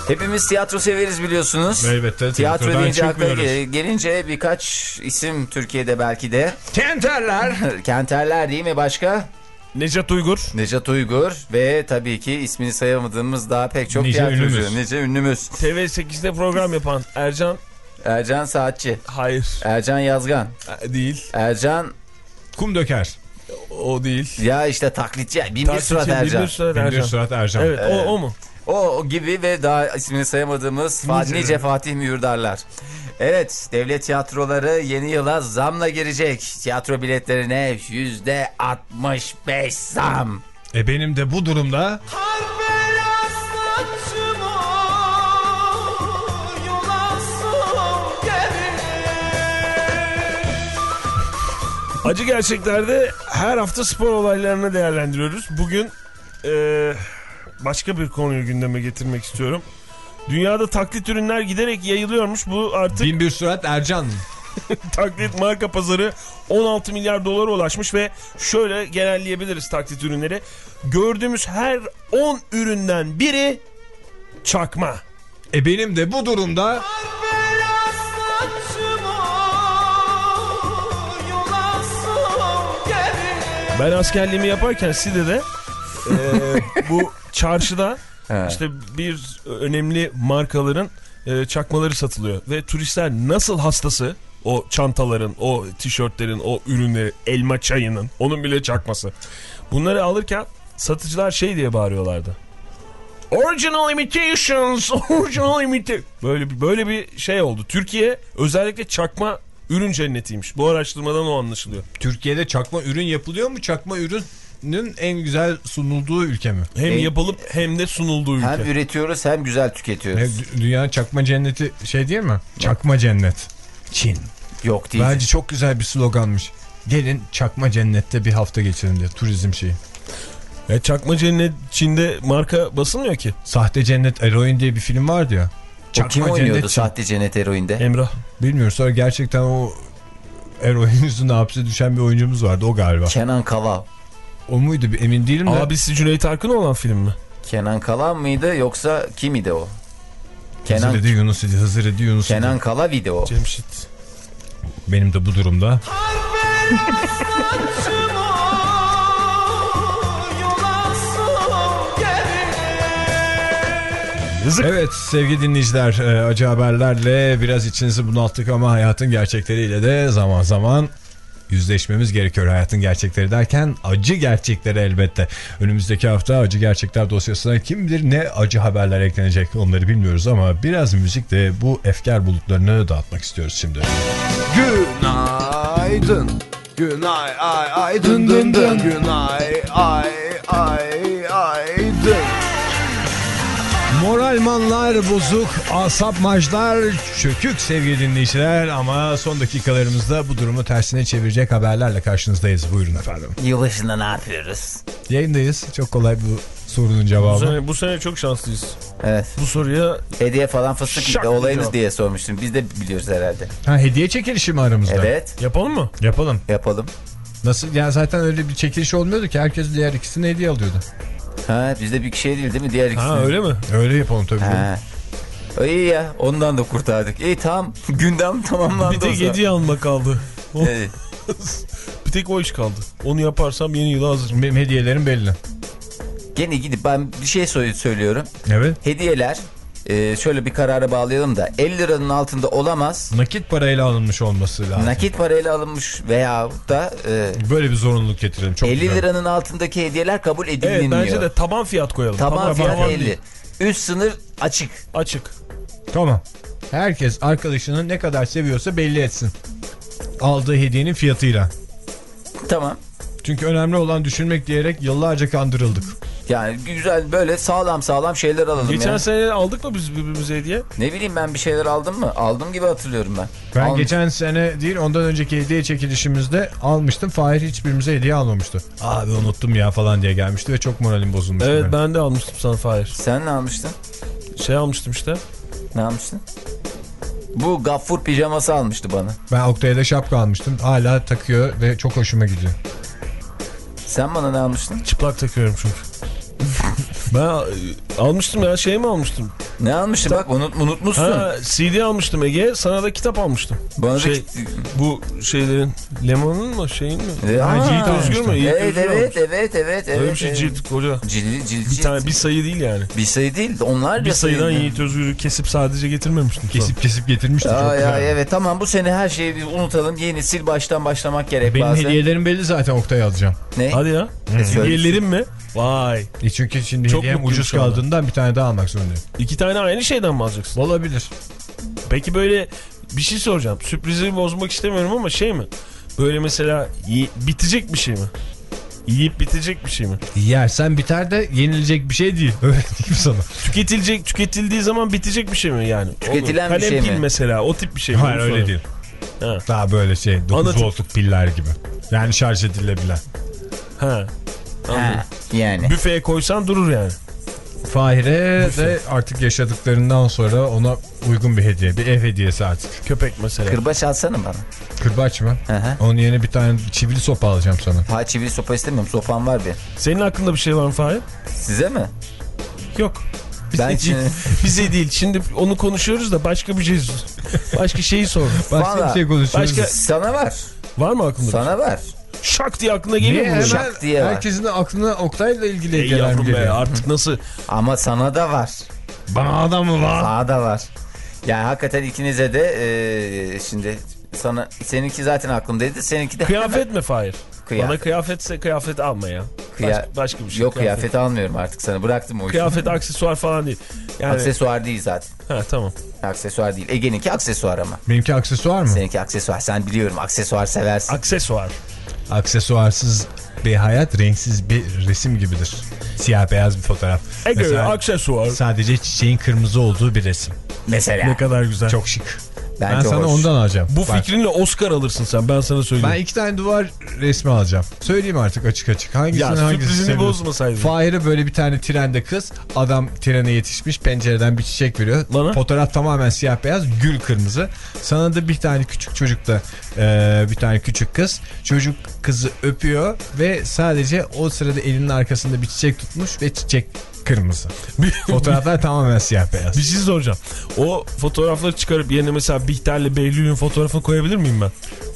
Hepimiz tiyatro severiz biliyorsunuz. elbette Tiyatro deyince akla gelince birkaç isim Türkiye'de belki de. Tenterler. Kenterler değil mi başka? Necat Uygur. Necat Uygur ve tabii ki ismini sayamadığımız daha pek çok Nice tiyatrocu. ünlümüz. Nice ünlümüz. TV8'de program yapan Ercan. Ercan Saatçi, Hayır. Ercan Yazgan, e, Değil. Ercan Kum döker. O değil. ya işte taklitçi, bin bir Taksitçi, surat Ercan. Binbir Surat Binbir Ercan. Evet, o, o mu? O, gibi ve daha ismini sayamadığımız Fa- nice Fatih Mühürdarlar. Evet, devlet tiyatroları yeni yıla zamla girecek. Tiyatro biletlerine yüzde 65 zam. E benim de bu durumda Acı gerçeklerde her hafta spor olaylarını değerlendiriyoruz. Bugün e, başka bir konuyu gündeme getirmek istiyorum. Dünyada taklit ürünler giderek yayılıyormuş. Bu artık Binbir Surat Ercan. taklit marka pazarı 16 milyar dolara ulaşmış ve şöyle genelleyebiliriz taklit ürünleri. Gördüğümüz her 10 üründen biri çakma. E benim de bu durumda Ben askerliğimi yaparken Side'de e, bu çarşıda He. işte bir önemli markaların e, çakmaları satılıyor. Ve turistler nasıl hastası o çantaların, o tişörtlerin, o ürünleri, elma çayının, onun bile çakması. Bunları alırken satıcılar şey diye bağırıyorlardı. Original imitations, original imitation. Böyle böyle bir şey oldu. Türkiye özellikle çakma ürün cennetiymiş. Bu araştırmadan o anlaşılıyor. Türkiye'de çakma ürün yapılıyor mu? Çakma ürünün en güzel sunulduğu ülke mi? Hem E- yapılıp hem de sunulduğu ülke. Hem üretiyoruz hem güzel E, tüketiyoruz. dü- dünyanın çakma cenneti şey değil mi? Çakma cennet. Çin. Yok değil. Bence çok güzel bir sloganmış. Gelin çakma cennette bir hafta geçirin diye turizm şeyi. Ya çakma cennet Çin'de marka basılmıyor ki. Sahte Cennet Eroin diye bir film vardı ya. O kim oynuyordu Çin. sahte cennet eroinde? Emrah. Bilmiyorum sonra gerçekten o eroin yüzünden hapse düşen bir oyuncumuz vardı o galiba. Kenan Kalav. O muydu bir emin değilim de. Abisi Cüneyt Arkın olan film mi? Kenan Kalav mıydı yoksa kim idi o? Kenan, Hızır idi Yunus idi Hızır idi Yunus idi. Kenan Kalav idi o. Cemşit. Benim de bu durumda. Yazık. Evet sevgili dinleyiciler e, acı haberlerle biraz içinizi bunalttık ama hayatın gerçekleriyle de zaman zaman yüzleşmemiz gerekiyor. Hayatın gerçekleri derken acı gerçekleri elbette. Önümüzdeki hafta acı gerçekler dosyasına kim bilir ne acı haberler eklenecek onları bilmiyoruz ama biraz müzik de bu efkar bulutlarını dağıtmak istiyoruz şimdi. Günaydın. Günay ay ay dın dın dın. Günay ay ay ay. Moralmanlar bozuk, asap majlar çökük sevgili dinleyiciler ama son dakikalarımızda bu durumu tersine çevirecek haberlerle karşınızdayız. Buyurun efendim. Yılbaşında ne yapıyoruz? Yayındayız. Çok kolay bu sorunun Bu cevabı. sene, bu sene çok şanslıyız. Evet. Bu soruya Hediye falan fıstık gibi olayınız diye sormuştum. Biz de biliyoruz herhalde. Ha, hediye çekilişi mi aramızda? Evet. yapalım mı? Yapalım. Yapalım. Nasıl? Yani zaten öyle bir çekiliş olmuyordu ki. Herkes diğer ikisini hediye alıyordu. Ha bizde bir şey değil değil mi? Diğer ikisi. Ha öyle mi? Öyle yapalım tabii. Ha. İyi ya ondan da kurtardık. İyi tamam gündem tamamlandı Bir tek hediye alma kaldı. O, Evet. bir tek o iş kaldı. Onu yaparsam yeni yıla hazırım. Benim hediyelerim belli. Gene gidip ben bir şey sö- söylüyorum. Evet. Hediyeler e, şöyle bir karara bağlayalım da 50 liranın altında olamaz. Nakit parayla alınmış olması lazım. Nakit parayla alınmış veya da e, Böyle bir zorunluluk getirelim. Çok 50 güzel. liranın altındaki hediyeler kabul Evet edilmiyor. bence de taban fiyat koyalım. Taban fiyat taban 50. değil. Üst sınır açık. Açık. Tamam. Herkes arkadaşını ne kadar seviyorsa belli etsin. Aldığı hediyenin fiyatıyla. Tamam. Çünkü önemli olan düşünmek diyerek yıllarca kandırıldık. Yani güzel böyle sağlam sağlam şeyler alalım Geçen ya. sene aldık mı biz birbirimize hediye? Ne bileyim ben bir şeyler aldım mı? Aldım gibi hatırlıyorum ben. Ben Almış- geçen sene değil ondan önceki hediye çekilişimizde almıştım. Fahir hiçbirimize hediye almamıştı. Abi unuttum ya falan diye gelmişti ve çok moralim bozulmuştu. Evet benim. ben de almıştım sana Fahir. Sen ne almıştın? Şey almıştım işte. Ne almıştın? Bu gaffur pijaması almıştı bana. Ben Oktay'a da şapka almıştım. Hala takıyor ve çok hoşuma gidiyor. Sen bana ne almıştın? Çıplak takıyorum çünkü. Ben e, almıştım ya şey mi almıştım? Ne almıştın? Bak unut, unutmuşsun. Ha CD almıştım Ege sana da kitap almıştım. Bana şey, da... Bu şeylerin Lemon'un mu şeyin mi? E, Ha, aa, Cilt Özgür mü? Yiğit Evet Özgür evet evet evet evet. Öyle bir şey evet. cilt koca. Cilt, cilt, Bir cilt. tane bir sayı değil yani. Bir sayı değil onlar Bir sayıdan sayı. Yiğit Özgür'ü kesip sadece getirmemiştim. Kesip kesip getirmişti çok Ay, güzel. ay, evet tamam bu sene her şeyi bir unutalım. Yeni sil baştan başlamak gerek Benim bazen. hediyelerim belli zaten Oktay'a alacağım. Ne? Hadi ya. Söyle. Hediyelerim mi? Vay. E çünkü şimdi Çok hediyem ucuz kaldığından bir tane daha almak zorundayım. İki tane aynı şeyden mi alacaksın? Olabilir. Peki böyle bir şey soracağım. Sürprizi bozmak istemiyorum ama şey mi? Böyle mesela bitecek bir şey mi? Yiyip bitecek bir şey mi? Yersen biter de yenilecek bir şey değil. Öyle mi sana? Tüketilecek, tüketildiği zaman bitecek bir şey mi yani? Tüketilen Olur. bir Kalem şey pil mi? mesela o tip bir şey mi? Hayır öyle değil. Ha. Daha böyle şey 9 Anlatın. voltluk piller gibi. Yani şarj edilebilen. Ha. Ha, yani. Büfeye koysan durur yani. Fahir'e de artık yaşadıklarından sonra ona uygun bir hediye. Bir ev hediyesi artık. Köpek mesela. Kırbaç alsana bana. Kırbaç mı? Hı hı. Onun yerine bir tane çivili sopa alacağım sana. Ha çivili sopa istemiyorum. Sopam var bir. Senin aklında bir şey var mı Fahir? Size mi? Yok. Ben Bize, şimdi... bize değil. Şimdi onu konuşuyoruz da başka bir şey Başka şeyi sor. Başka Vallahi bir şey konuşuyoruz. başka- Sana var. Var mı aklında? Sana var. Şak diye aklına geliyor mu? Şak diye var. herkesin de aklına Oktay'la ilgili Ey yavrum be geliyor? artık nasıl? Ama sana da var. Bana adam mı var? Sana da var. Yani hakikaten ikinize de e, şimdi sana seninki zaten aklımdaydı. Seninki de Kıyafet mi Fahir? Kıyafet. Bana kıyafetse kıyafet alma ya. Kıya- Başka, başka bir şey. Yok kıyafet almıyorum artık sana. Bıraktım o işi. Kıyafet, aksesuar falan değil. Yani, Aksesuar değil zaten. ha, tamam. Aksesuar değil. Ege'ninki aksesuar ama. Benimki aksesuar mı? Seninki aksesuar. Sen biliyorum aksesuar seversin. Aksesuar. Aksesuarsız bir hayat renksiz bir resim gibidir. Siyah beyaz bir fotoğraf. Ege Mesela aksesuar. sadece çiçeğin kırmızı olduğu bir resim. Mesela. Ne kadar güzel. Çok şık. Bence Ben sana hoş. ondan alacağım. Bu Bak, fikrinle Oscar alırsın sen ben sana söyleyeyim. Ben iki tane duvar resmi alacağım. Söyleyeyim artık açık açık. Hangisini Ya, hangisi sürprizini seviyorsun? bozmasaydın. Fahir'e böyle bir tane trende kız. Adam trene yetişmiş pencereden bir çiçek veriyor. Bana? Fotoğraf tamamen siyah beyaz gül kırmızı. Sana da bir tane küçük çocuk da e, bir tane küçük kız. Çocuk kızı öpüyor ve sadece o sırada elinin arkasında bir çiçek tutmuş ve çiçek kırmızı. Fotoğraflar tamamen siyah beyaz. Bir şey soracağım. O fotoğrafları çıkarıp yerine mesela Bihter'le Behlül'ün fotoğrafını koyabilir miyim ben?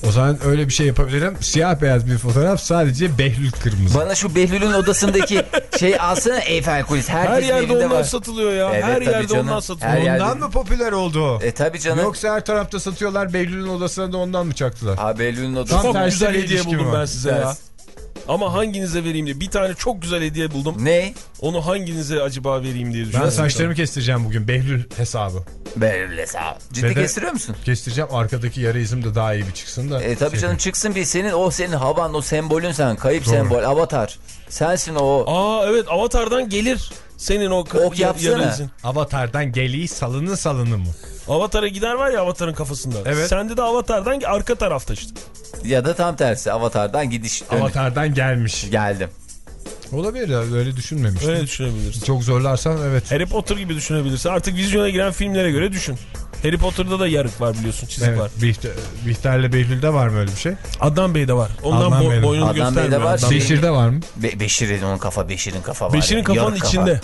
O zaman öyle bir şey yapabilirim. Siyah beyaz bir fotoğraf sadece Behlül kırmızı. Bana şu Behlül'ün odasındaki şey alsana Eyfel Kulesi. Her yerde onlar var. satılıyor ya. Evet, her yerde canım. onlar satılıyor. Her yerde. Ondan mı popüler oldu o? E tabi canım. Yoksa her tarafta satıyorlar Behlül'ün odasına da ondan mı çaktılar? Ha Behlül'ün odası. Tam Çok tersi güzel hediye buldum ben size ya. Ama hanginize vereyim diye. Bir tane çok güzel hediye buldum. Ne? Onu hanginize acaba vereyim diye Ben düşünüyorum. saçlarımı kestireceğim bugün Behlül hesabı. Behlül'e sağ ol. Ciddi Ve kestiriyor musun? Kestireceğim arkadaki yara izim de daha iyi bir çıksın da. E tabi Şey- canım çıksın bir senin o senin havan o sembolün sen kayıp Doğru. sembol avatar. Sensin o. Aa evet Avatar'dan gelir. Senin o Ok yapsana. Avatar'dan geliği salını salını mı? Avatar'a gider var ya Avatar'ın kafasında. Evet. Sende de Avatar'dan arka tarafta işte. Ya da tam tersi avatardan gidiş. Avatar'dan gelmiş. Geldim. Olabilir ya öyle düşünmemiştim. Öyle düşünebilirsin. Çok zorlarsan evet. Harry Potter gibi düşünebilirsin. Artık vizyona giren filmlere göre düşün. Harry Potter'da da yarık var biliyorsun çizik Evet, var. Bihter, Bihter'le Behlül'de var mı öyle bir şey? Adnan Bey'de var. Ondan Adnan bo- Bey'de. boynunu Adnan göstermiyor. Bey'de var. Beşir'de var mı? Be Beşir'in onun kafa Beşir'in kafa var. Beşir'in ya, kafanın yarık kafa.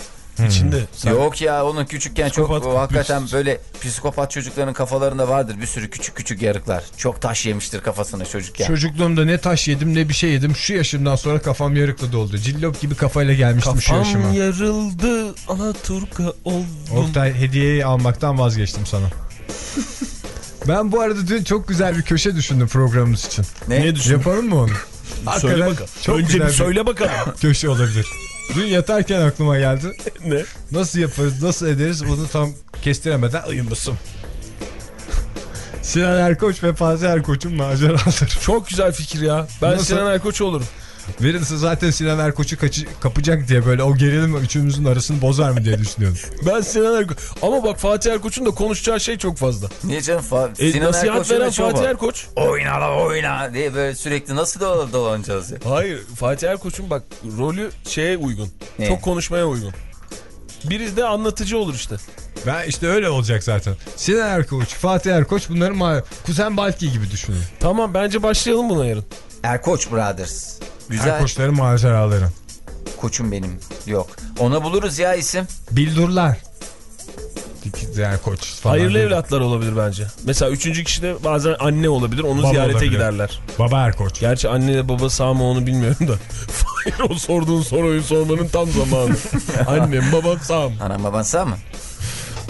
İçinde. Sen- Yok ya onun küçükken çok Psikopat- o hakikaten böyle psikopat çocukların kafalarında vardır bir sürü küçük küçük yarıklar. Çok taş yemiştir kafasına çocukken. Çocukluğumda ne taş yedim ne bir şey yedim. Şu yaşımdan sonra kafam yarıkla doldu. Cillop gibi kafayla gelmiştim şu yaşıma. Kafam yarıldı Alaturka oldum. Oktay hediyeyi almaktan vazgeçtim sana. ben bu arada dün çok güzel bir köşe düşündüm programımız için. Ne? Ne düşün? Yapalım mı onu? Söyle bakalım. Çok Önce güzel bir söyle bakalım. köşe olabilir. Dün yatarken aklıma geldi. ne? Nasıl yaparız, nasıl ederiz bunu tam kestiremeden ayımlısım. Sinan Erkoç ve Fatih Erkoç'un maceraları. Çok güzel fikir ya. Ben Nasıl? Sinan Erkoç olurum. Birisi zaten Sinan Erkoç'u kaçı- kapacak diye böyle o gerilim üçümüzün arasını bozar mı diye düşünüyordum. Ben Sinan Erkoç. Ama bak Fatih Erkoç'un da konuşacağı şey çok fazla. Niye canım? Fa E, Sinan nasihat veren Fatih. Erkoç. Oyna la oyna diye böyle sürekli nasıl dolan dolanacağız ya? Hayır Fatih Erkoç'un bak rolü şeye uygun. Ne? Çok konuşmaya uygun. Biri de anlatıcı olur işte. Ben işte öyle olacak zaten. Sinan Erkoç, Fatih Erkoç bunların kuzen Balki gibi düşünün. Tamam bence başlayalım buna yarın. Erkoç Brothers. Güzel. Erkoçların maceraları. Koçum benim. Yok. Ona buluruz ya isim. Bildurlar. İki Erkoç falan. Hayırlı evlatlar olabilir bence. Mesela üçüncü kişi de bazen anne olabilir. Onu Baba ziyarete olabilir. giderler. Baba Erkoç. Gerçi anne baba sağ mı onu bilmiyorum da. Hayır o sorduğun soruyu sormanın tam zamanı. Annem babam sağ mı? Anam baban sağ mı?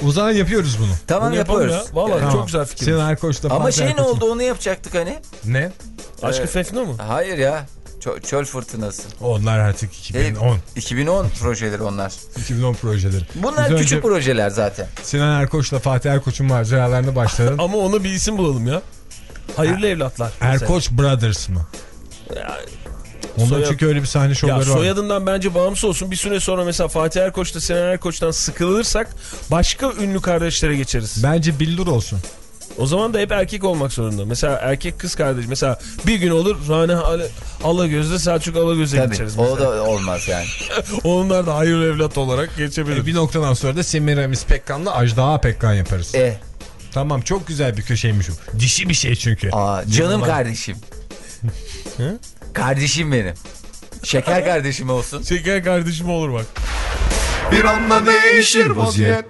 O zaman yapıyoruz bunu. Tamam Bunu yapıyoruz. ya. Vallahi Tamam. çok güzel fikir. Sinan Erkoç'la Ama şey ne oldu onu yapacaktık hani. Ne? Aşkı Ee, Fefne mi? Hayır ya. Çö- çöl fırtınası. Onlar artık Şey, 2010. 2010 projeleri onlar. 2010 projeleri. Bunlar Biz küçük projeler zaten. Sinan Erkoç'la Fatih Erkoç'un maceralarına başlayalım. Ama ona bir isim bulalım ya. Hayırlı evlatlar. mesela. Erkoç Brothers mı? Ondan Soyad- çünkü öyle bir sahne Ya şovları var. soyadından bence bağımsız olsun. Bir süre sonra mesela Fatih Erkoç'ta Sinan Erkoç'tan sıkılırsak başka ünlü kardeşlere geçeriz. Bence Bildur olsun. O zaman da hep erkek olmak zorunda. Mesela erkek kız kardeş. Mesela bir gün olur Rane Ale- Alagöz'de Selçuk Alagöz'e Tabii. geçeriz. O Mesela. da olmaz yani. Onlar da hayırlı evlat olarak geçebilir. E, bir noktadan sonra da Semiramis Pekkan'la Ajda Pekkan yaparız. E, Tamam çok güzel bir köşeymiş bu. Dişi bir şey çünkü. aa, canım kardeşim. kardeşim benim. Şeker kardeşim olsun. Şeker kardeşim olur bak. Bir anda değişir vaziyet